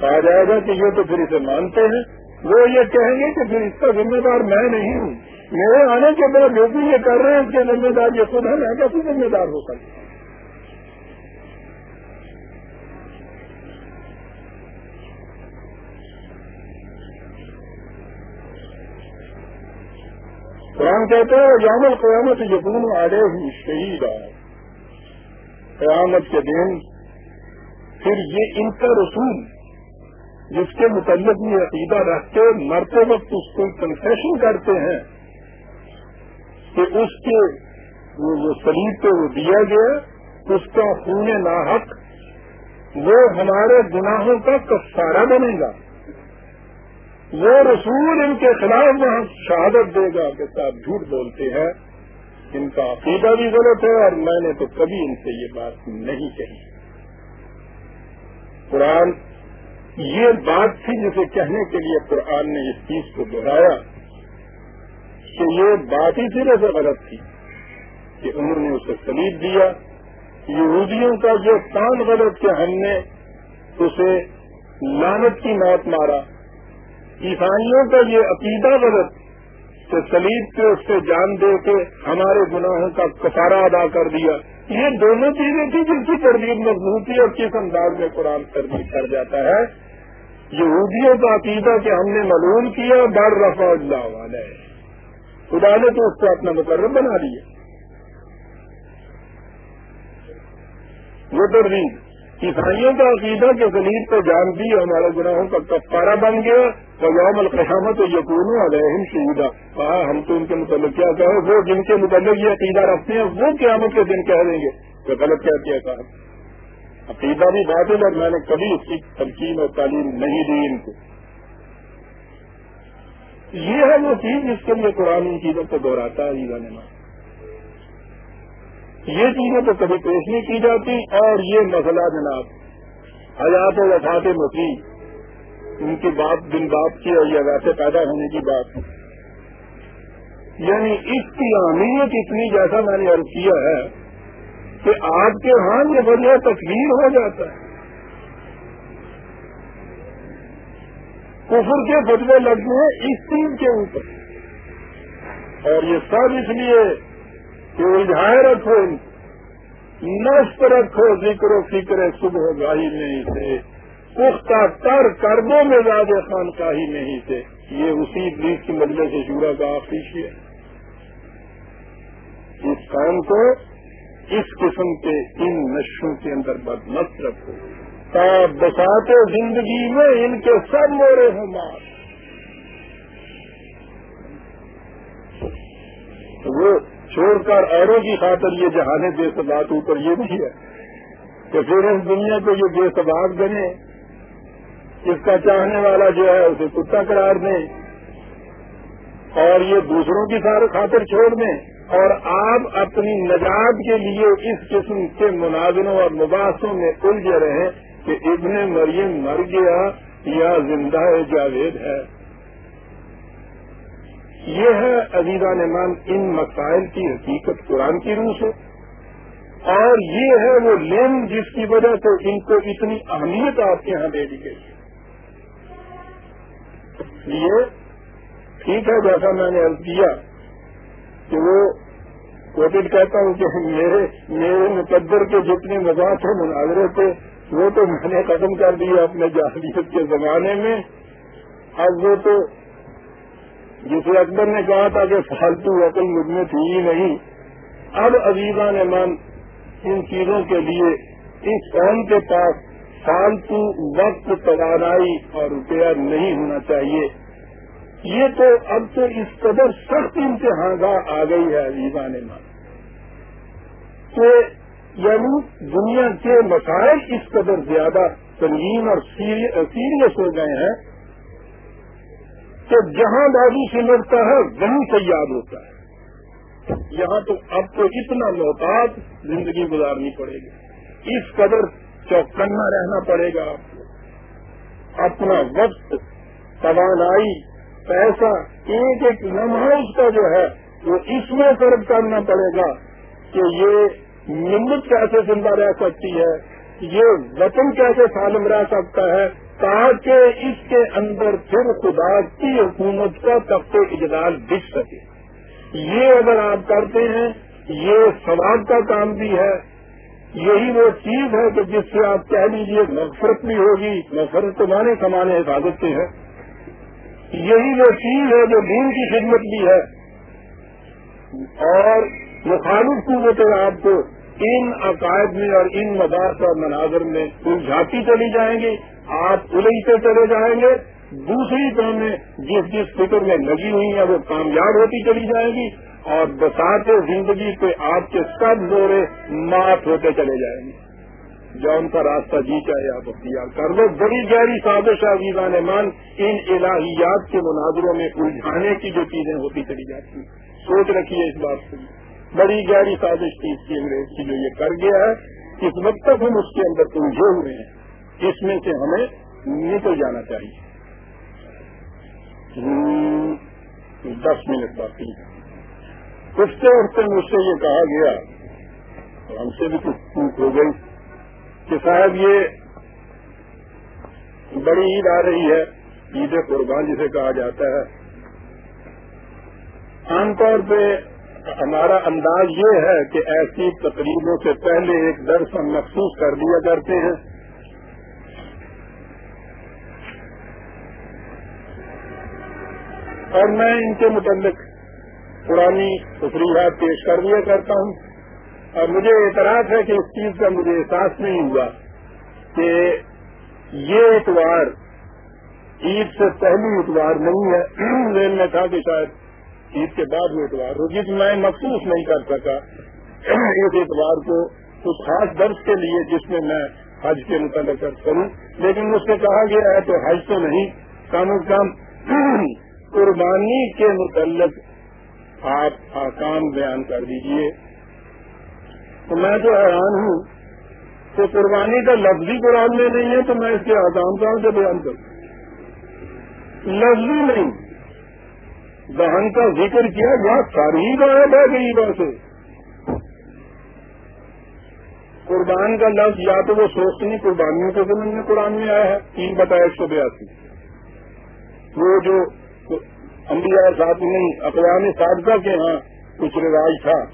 کہا جائے گا کہ یہ تو پھر اسے مانتے ہیں۔ وہ یہ کہیں گے کہ پھر اس کا ذمہ دار میں نہیں ہوں۔ میرے آنے کے بعد جو بھی یہ کر رہے ہیں، اس کے ذمہ دار یہ خود ہے میں کیسے ذمہ دار ہو سکتا قرآن کہتے ہیں یام القیامت یقین آگے ہی شہید آئے قیامت کے دن پھر یہ ان کا رسول جس کے متعلق یہ عقیدہ رکھتے مرتے وقت اس کو کنفیشن کرتے ہیں کہ اس کے وہ شریر کو وہ دیا گیا، اس کا خون لاحق وہ ہمارے گناہوں کا کفارہ بنے گا۔ وہ رسول ان کے خلاف وہاں شہادت دے گا کہ صاحب جھوٹ بولتے ہیں، ان کا عقیدہ بھی غلط ہے اور میں نے تو کبھی ان سے یہ بات نہیں کہی۔ قرآن، یہ بات تھی جسے کہنے کے لیے قرآن نے اس چیز کو دہرایا کہ یہ بات ہی سرے سے غلط تھی کہ انہوں نے اسے سلیب دیا۔ یہودیوں کا جو کام غلط کہ ہم نے اسے لانت کی موت مارا۔ عیسائیوں کا یہ عقیدہ غلط کہ سلیب کے اس سے جان دے کے ہمارے گناہوں کا کفارہ ادا کر دیا۔ یہ دونوں چیزیں تھیں جن کی تربیت مضبوطی اور کس انداز میں قرآن تربیت کر جاتا ہے۔ یہودیوں کا عقیدہ کہ ہم نے معلوم کیا، بر رفا اللہ والے خدا نے تو اس کو اپنا مقرر بنا دیا وہ تربیت عیسائیوں کا عقیدہ کہ زمین کو جان دی ہمارے گناہوں کا کفارہ بن گیا تو یوم القیامت یقون علیہم شہیدہ کہا ہم تو ان کے متعلق کیا کہیں وہ جن کے متعلق یہ عقیدہ رکھتے ہیں، وہ قیامت کے دن کہہ دیں گے تو غلط کیا کیا کہا۔ عقیدہ بھی باطل اور میں نے کبھی اس کی تمکین اور تعلیم نہیں دی ان کو۔ یہ ہے وہ چیز جس کے لیے قرآن ان چیزوں کو دہراتا ہے عیدا نے یہ چیزیں تو کبھی پیش نہیں کی جاتی اور یہ مسئلہ جناب حیات و وفات مسیح ان کی بات دن بات کی اور یہ ویسے پیدا ہونے کی بات یعنی اس کی اہمیت اتنی جیسا میں نے عرض کیا ہے کہ آپ کے ہاں یہ بڑھیا تصویر ہو جاتا ہے۔ کفر کے بدلے لگنے ہیں اس چیز کے اوپر۔ اور یہ سب اس لیے کہ الجھائے رکھو نشت رکھو، ذکر و فکر صبح گاہی نہیں سے پختہ تر کردوں میں زیادہ خان کا ہی نہیں تھے۔ یہ اسی بیچ کی مجلے سے شورا کا آفیش ہے اس کام کو اس قسم کے ان نشوں کے اندر بد مت رکھو۔ بساتے زندگی میں ان کے سب مورے ہوں مار۔ وہ چھوڑ کر اوروں کی خاطر یہ جہانے بے سبات اوپر یہ بھی ہے کہ پھر اس دنیا کو یہ بے سبات بنے، اس کا چاہنے والا جو ہے اسے کتا قرار دیں اور یہ دوسروں کی سارے خاطر چھوڑ دیں اور آپ اپنی نجات کے لیے اس قسم کے مناظروں اور مباحثوں میں الجھے رہے کہ ابن مریم مر گیا یا زندہ جاوید ہے۔ یہ ہے عزیزہ نمان ان مسائل کی حقیقت قرآن کی روح سے۔ اور یہ ہے وہ لین جس کی وجہ سے ان کو اتنی اہمیت آپ کے یہاں دے دی گئی۔ یہ ٹھیک ہے، جیسا میں نے عرض کیا کہ وہ کوشش کہتا ہوں کہ میرے میرے مقدر کے جتنے مزاق تھے مناظرے تھے وہ تو میں نے ختم کر دیا اپنے جاہلیت کے زمانے میں۔ اب وہ تو جسے اکبر نے کہا تھا کہ فالتو عقل مجھ میں تھی ہی نہیں۔ اب عزیزہ نے ان چیزوں کے لیے اس قوم کے پاس فالتو وقت توانائی اور روپیہ نہیں ہونا چاہیے۔ یہ تو اب تو اس قدر سخت امتحان آ گئی ہے عزیزہ نے مان کہ یعنی دنیا کے مسائل اس قدر زیادہ سنگین اور سیریس ہو گئے ہیں کہ جہاں بازو سمجھتا ہے، وہیں سے یاد ہوتا ہے۔ یہاں تو اب تو اتنا محتاط زندگی گزارنی پڑے گی۔ اس قدر چوکنا رہنا پڑے گا آپ کو۔ اپنا وقت، توانائی، پیسہ، ایک ایک لمحہ اس کا جو ہے، وہ اس میں فرق کرنا پڑے گا کہ یہ ملت کیسے زندہ رہ سکتی ہے، یہ وطن کیسے سالم رہ سکتا ہے تاکہ اس کے اندر پھر خدا کی حکومت کا تخت اجلاس دکھ سکے۔ یہ اگر آپ کرتے ہیں، یہ سواب کا کام بھی ہے۔ یہی وہ چیز ہے کہ جس سے آپ کہہ لیجیے مغفرت بھی ہوگی، مغفرت تو مانے کمانے حفاظت سے ہے۔ یہی وہ چیز ہے جو دین کی خدمت بھی ہے۔ اور مخالف قوتیں آپ کو ان عقائد میں اور ان مدارس اور مناظر میں الجھاتی چلی جائیں گی۔ آپ الجھتے چلے جائیں گے۔ دوسری قومیں جس جس فکر میں لگی ہوئی ہیں، وہ کامیاب ہوتی چلی جائیں گی اور بسات زندگی پہ آپ کے سب زورے مات ہوتے چلے جائیں گے۔ جو ان کا راستہ جی چاہے آپ اختیار کر لو۔ بڑی گہری سازش عزیزان مان ان الہیات کے مناظروں میں الجھانے کی جو چیزیں ہوتی چلی جاتی ہیں۔ سوچ رکھیے اس بات سے بڑی گہری سازش تھی اس کی انگریز کی جو یہ کر گیا ہے، اس وقت تک ہم اس کے اندر الجھے ہوئے ہیں۔ اس میں سے ہمیں نکل جانا چاہیے۔ دس منٹ باقی اٹھتے اٹھتے مجھ سے یہ کہا گیا، اور ہم سے بھی کچھ چوک ہو گئی، کہ صاحب یہ بڑی عید آ رہی ہے، عید قربان جسے کہا جاتا ہے۔ عام طور پہ ہمارا انداز یہ ہے کہ ایسی تقریبوں سے پہلے ایک درس ہم محسوس کر دیا کرتے ہیں۔ اور میں ان کے متعلق پرانی تفریحات پیش کر دیا کرتا ہوں۔ اور مجھے اعتراض ہے کہ اس چیز کا مجھے احساس نہیں ہوا کہ یہ اتوار عید سے پہلی اتوار نہیں ہے۔ ریل میں تھا کہ شاید عید کے بعد وہ اتوار ہوگی تو میں محسوس نہیں کر سکا اس اتوار کو کچھ خاص درد کے لیے جس میں میں حج کے متعلق کروں۔ لیکن مجھ سے کہا گیا ہے تو حج تو نہیں۔ کم از کم قربانی کے متعلق آپ آکام بیان کر دیجیے۔ تو میں تو حیران ہوں کہ قربانی کا لفظی قرآن میں نہیں ہے تو میں اس کے آسام کہاں سے بیان کروں؟ لفظی نہیں۔ دہن کا ذکر کیا جہاں ساری غائب ہے غریبوں سے۔ قربان کا لفظ یا تو وہ سوچتے نہیں، قربانیوں کے زمین میں قرآن میں آیا ہے۔ تین بتا ایک سو بیاسی۔ وہ جو انبیاء ساتھ نہیں اقوام سابقہ کے ہاں کچھ رواج تھا۔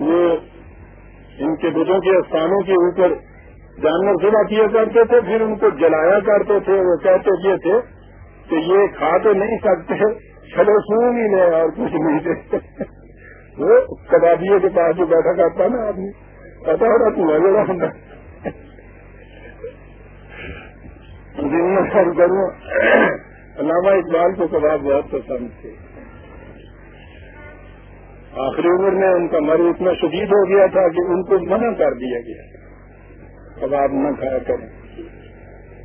وہ ان کے بدھوں کے استانوں کے اوپر جانور سبا کیا کرتے تھے، پھر ان کو جلایا کرتے تھے، وہ کہتے یہ تھے کہ یہ کھا تو نہیں سکتے، چلو سن ہی لے اور کچھ نہیں دے۔ وہ کبابیوں کے پاس جو بیٹھا کرتا نا آدمی، پتا ہوگا تو ہوتا میں سر کروں۔ علامہ اقبال کو کباب بہت پسند تھے۔ آخری عمر میں ان کا مرض اتنا شدید ہو گیا تھا کہ ان کو منع کر دیا گیا۔ کباب نہ کھایا کریں۔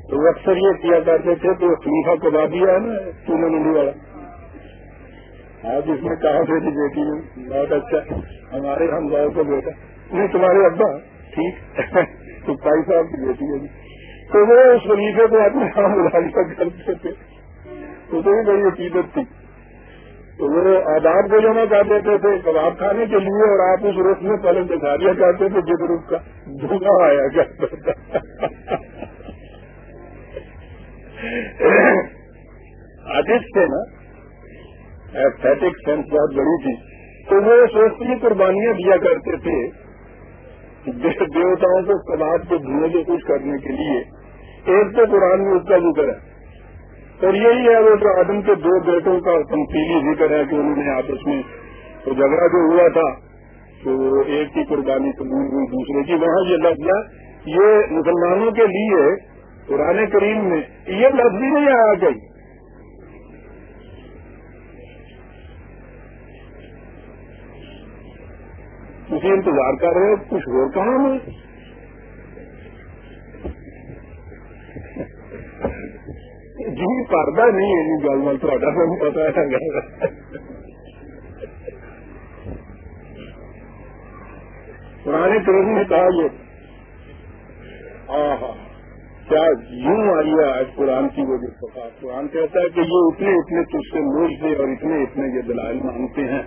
تو اکثر یہ کیا کرتے تھے تو خلیفہ کبابی ہے نا چونہ منڈی والا آج اس میں کہا تھے کہ بیٹی بہت اچھا۔ ہمارے ہم گاؤں کو بیٹا۔ نہیں، تمہارے ابا۔ ٹھیک۔ تو بھائی صاحب کی بیٹی ہے جی۔ تو وہ اس خلیفے کو اپنے کام بلا کرتے تھے۔ تو بڑی عقیدت تھی۔ تو وہ آداب کو جمع کر دیتے تھے کباب کھانے کے لیے اور آپ اس روس میں پہلے دکھایا کرتے تھے جس روپ کا دھونا آیا۔ کرتا آرٹسٹ تھے نا ایتھیٹک سینس بہت بڑی تھی۔ تو وہ سوچتی قربانیاں دیا کرتے تھے دیوتاؤں کو کباب کو دھونے کے کچھ کرنے کے لیے۔ ایک تو قرآن میں اس کا ذکر ہے۔ اور یہی ہے وہ جو آدم کے دو بیٹوں کا تمثیلی ذکر ہے کہ انہوں نے آپس میں تو جھگڑا جو ہوا تھا، تو ایک کی قربانی قبول ہوئی، دوسرے کی۔ وہاں یہ لفظ ہے، یہ مسلمانوں کے لیے قرآن کریم میں یہ لفظ بھی نہیں آیا کہیں اسی انتظار کر رہے، کچھ ہو کہاں میں جی پردہ نہیں ہے گل مل تھوڑا تو پتا ہے۔ پرانے کریم نے کہا یہ۔ ہاں کیا یوں آئی ہے آج قرآن کی وہ جو قرآن کہتا ہے کہ یہ اتنے اتنے تجھ سے موج دے اور اتنے اتنے یہ دلائل مانگتے ہیں۔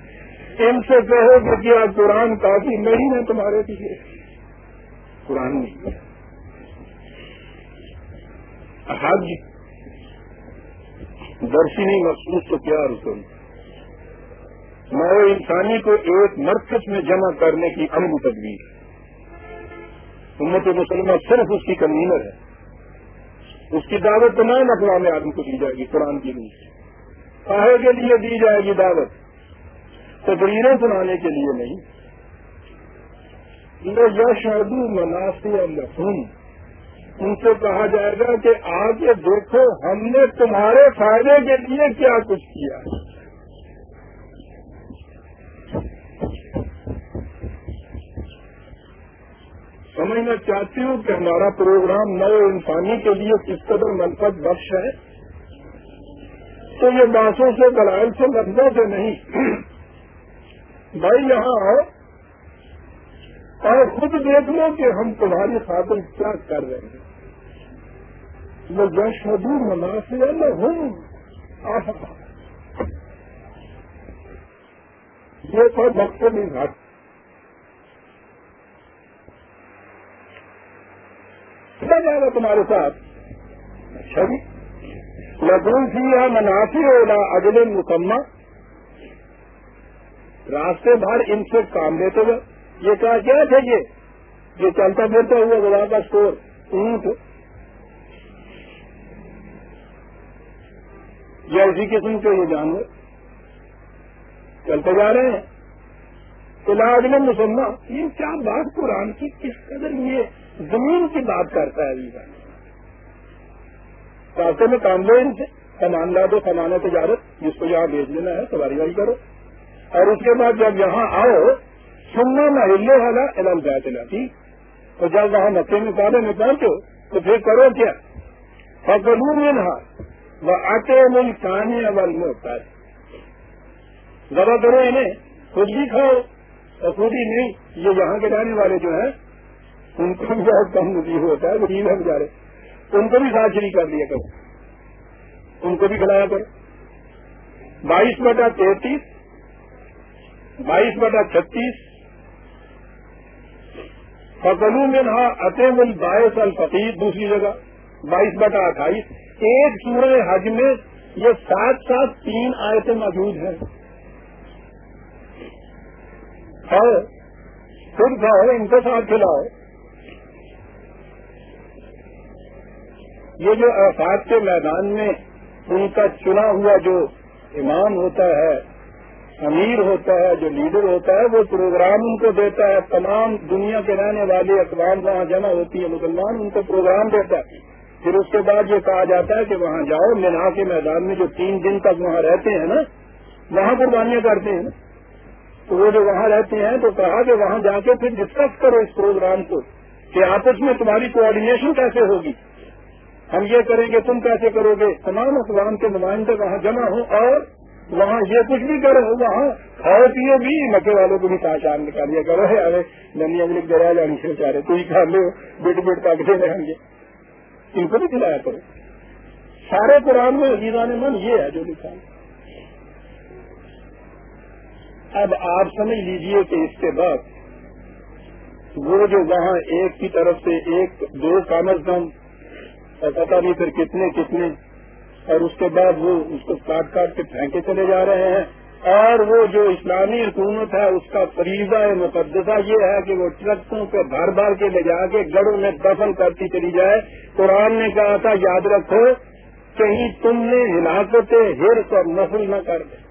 ان سے کہو کہ کیا قرآن کافی نہیں ہے تمہارے لیے۔ قرآن نہیں حج درشنی مخصوص تو کیا رسول؟ نو انسانی کو ایک مرکز میں جمع کرنے کی امن تدبیر۔ امت مسلمہ صرف اس کی کنوینر ہے۔ اس کی دعوت تمام اقوام آدمی کو دی جائے گی، قرآن کی روح کاہے کے لیے دی جائے گی دعوت۔ تقریریں سنانے کے لیے نہیں۔ یہ یش اردو مناسب لکھن ان سے کہا جائے گا کہ آگے دیکھو ہم نے تمہارے فائدے کے لیے کیا کچھ کیا۔ سمجھنا چاہتی ہوں کہ ہمارا پروگرام نئے انسانی کے لیے کس قدر منفت بخش ہے۔ تو یہ بانسوں سے، دلائل سے، لفظوں سے نہیں۔ بھائی یہاں آؤ۔ اور خود دیکھ لو کہ ہم تمہاری خاطر کیا کر رہے ہیں۔ میں جش مدور مناسب میں ہوں یہ کوئی مقصد نہیں گھاٹ کیا جائے گا تمہارے ساتھ اچھا جی۔ لگن سی مناسب ہوگا اگلے مسمہ۔ راستے بھر ان سے کام لیتے ہوئے۔ یہ کہا کیا تھے یہ؟ جو چلتا پھرتا ہوا گوا کا اسٹور اونٹ۔ یا اسی قسم کے یہ جانور۔ چلتے جا رہے ہیں۔ علاج میں مسلمان یہ کیا بات قرآن کی کس قدر یہ زمین کی بات کرتا ہے راستے میں کام لو ان سے، سامان لا دو، سامان تجارت، جس کو یہاں بھیج لینا ہے، سواری والی کرو۔ اور اس کے بعد جب یہاں آؤ سننا نہ ہلے والا الگ بیت لاتی تو جب وہاں مکے میں پودے میں پہنچو تو پھر کرو کیا؟ فکلو میں نہ وہ آتے مل کہانی اول میں ہوتا ہے ذرا کرو انہیں خود بھی کھاؤ اور خود ہی نہیں، یہ یہاں کے رہنے والے جو ہیں، ان کو بھی بہت کم نصیب ہوتا ہے غریب ہے بیچارے۔ ان کو بھی ساتھ شریک کر دیا کرو۔ ان کو بھی کھلایا کرو۔ بائیس بٹا تینتیس، بائیس بٹا چھتیس فکلو میں نہ عطیم الباعث الفقیر دوسری جگہ، بائیس بٹا اٹھائیس۔ ایک سورہ حج میں یہ سات سات تین آیتیں موجود ہیں۔ کھاؤ خود کھاؤ ان کے ساتھ کھلاؤ یہ جو افات کے میدان میں ان کا چنا ہوا جو امام ہوتا ہے امیر ہوتا ہے، جو لیڈر ہوتا ہے، وہ پروگرام ان کو دیتا ہے۔ تمام دنیا کے رہنے والے اقوام وہاں جمع ہوتی ہے مسلمان ان کو پروگرام دیتا ہے۔ پھر اس کے بعد یہ کہا جاتا ہے کہ وہاں جاؤ، مینا کے میدان میں جو تین دن تک وہاں رہتے ہیں نا، وہاں قربانیاں کرتے ہیں تو وہ جو وہاں رہتے ہیں، تو کہا کہ وہاں جا کے پھر ڈسکس کرو اس پروگرام کو کہ آپس میں تمہاری کوآڈینیشن کیسے ہوگی۔ ہم یہ کریں گے، تم کیسے کرو گے؟ تمام اقوام کے نمائندے وہاں جمع ہوں اور وہاں یہ کچھ بھی کرو، وہاں کھاؤ پیو بھی مکے والوں کو بھی پہچان نکالیا کرو۔ ہے ارے ننی اگلی دریا جانی سے چاہ رہے تو ہی کھا لو بیٹ بیٹ پاکتے رہیں گے۔ ان کو بھی کھلایا کرو۔ سارے قرآن میں عزیزہ نے من یہ ہے جو لکھا اب آپ سمجھ لیجیے کہ اس کے بعد وہ جو وہاں ایک کی طرف سے ایک دو کام از کم اور پتا نہیں پھر کتنے کتنے اور اس کے بعد وہ اس کو کاٹ کاٹ کے پھینکے چلے جا رہے ہیں۔ اور وہ جو اسلامی حکومت ہے اس کا فریضہ مقدسہ یہ ہے کہ وہ ٹرکوں کو بھر بھر کے لے جا کے گڑوں میں دفن کرتی چلی جائے۔ قرآن نے کہا تھا، یاد رکھو، کہیں تم نے ہلاکت ہرس اور نسل نہ کر دے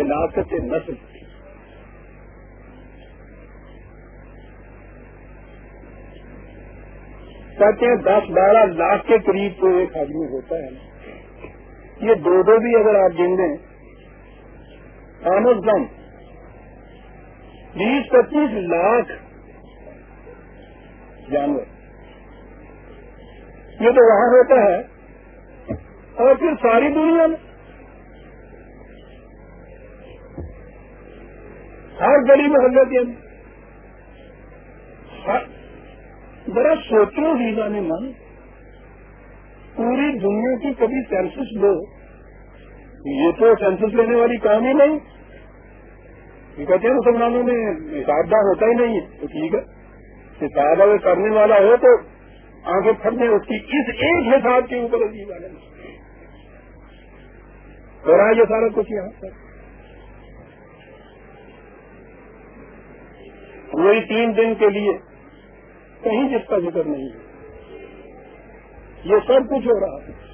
ہلاکت نسل کہتے ہیں دس بارہ لاکھ کے قریب تو ایک آدمی ہوتا ہے نا۔ یہ دو دو بھی اگر آپ گن دیں کم از کم بیس پچیس لاکھ جانور۔ یہ تو وہاں ہوتا ہے۔ اور پھر ساری دنیا میں۔ ہر گلی میں حضرت ذرا سوچو ہی جانے من، پوری دنیا کی کبھی سینسس لو یہ تو سینسس لینے والی کام ہی نہیں۔ یہ کہتے ہیں مسلمانوں میں حساب دار ہوتا ہی نہیں ہے۔ تو ٹھیک ہے۔ حساب اگر کرنے والا ہو تو آگے پھٹنے اس کی اس ایک حساب کے اوپر عجیب والے ہو رہا ہے یہ سارا کچھ یہاں پر۔ وہی تین دن کے لیے۔ کہیں جس کا ذکر نہیں ہے۔ یہ سب کچھ ہو رہا ہے۔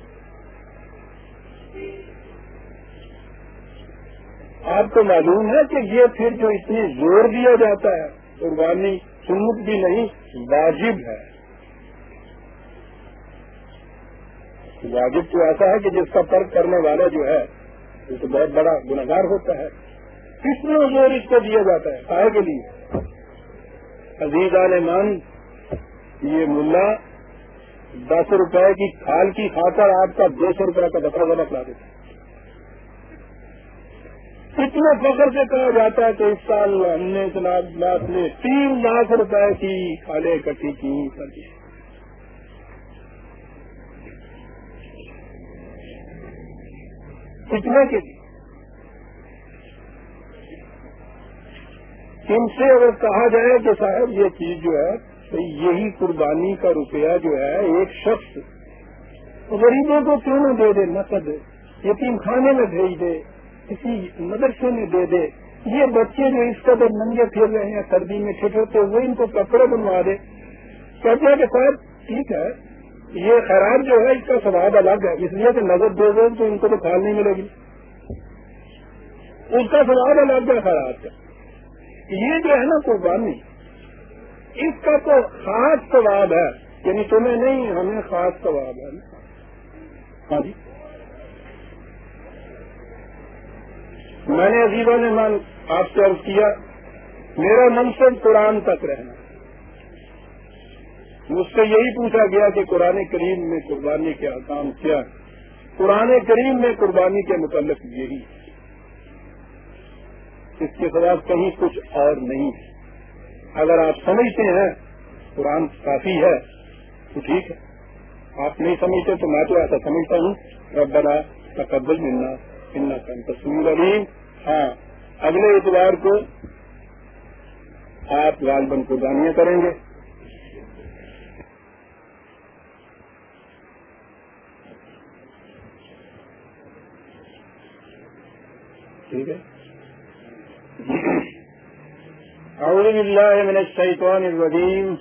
آپ کو معلوم ہے کہ یہ پھر جو اتنی زور دیا جاتا ہے، قربانی، سنت بھی نہیں، واجب ہے۔ واجب تو ایسا ہے کہ جس کا فرق کرنے والا جو ہے، وہ تو بہت بڑا گناگار ہوتا ہے۔ کتنا زور اس کو دیا جاتا ہے کائے کے لیے۔ عزیز عالمان یہ ملا دس روپے کی کھال کی کھا کر آپ کا دو سو روپئے کا بکرا زبا کرا دیتا اتنے فخر سے کہا جاتا ہے کہ اس سال ہم نے لاکھ نے تین لاکھ روپے کی کھالے اکٹھی کی کر دی۔ کتنے کے ان سے اگر کہا جائے کہ صاحب یہ چیز جو ہے یہی قربانی کا روپیہ جو ہے ایک شخص غریبوں کو کیوں نہ دے دے؟ نقد یتیم خانے میں بھیج دے، کسی مدرسے میں دے دے۔ یہ بچے جو اس قدر ننگے پھر رہے ہیں، سردی میں چھٹے وہ ان کو کپڑے بنوا دے۔ کہتے ہیں کہ صاحب، ٹھیک ہے، یہ خراب جو ہے، اس کا سواب الگ ہے۔ اس لیے کہ نظر دے دیں تو ان کو تو کھال نہیں ملے گی۔ اس کا سواب الگ ہے، خراب کا یہ جو ہے نا قربانی اس کا تو خاص سواب ہے یعنی تمہیں نہیں، ہمیں خاص سواب ہے۔ ہاں جی۔ میں نے عزیزوں نے من آپ سے عرض کیا، میرا منصب قرآن تک رہنا۔ مجھ سے یہی پوچھا گیا کہ قرآن کریم میں قربانی کے کام کیا قرآن کریم میں قربانی کے متعلق یہی۔ اس کے خلاف کہیں کچھ اور نہیں ہے۔ اگر آپ سمجھتے ہیں، قرآن کافی ہے، تو ٹھیک ہے۔ آپ نہیں سمجھتے تو میں تو ایسا سمجھتا ہوں۔ ربنا تقبل ملنا اننا کا تصویر علیم ہاں اگلے اتوار کو آپ لال بند قربانیاں کریں گے۔ ٹھیک ہے؟ اعوذ باللہ من الشیطان الرجیم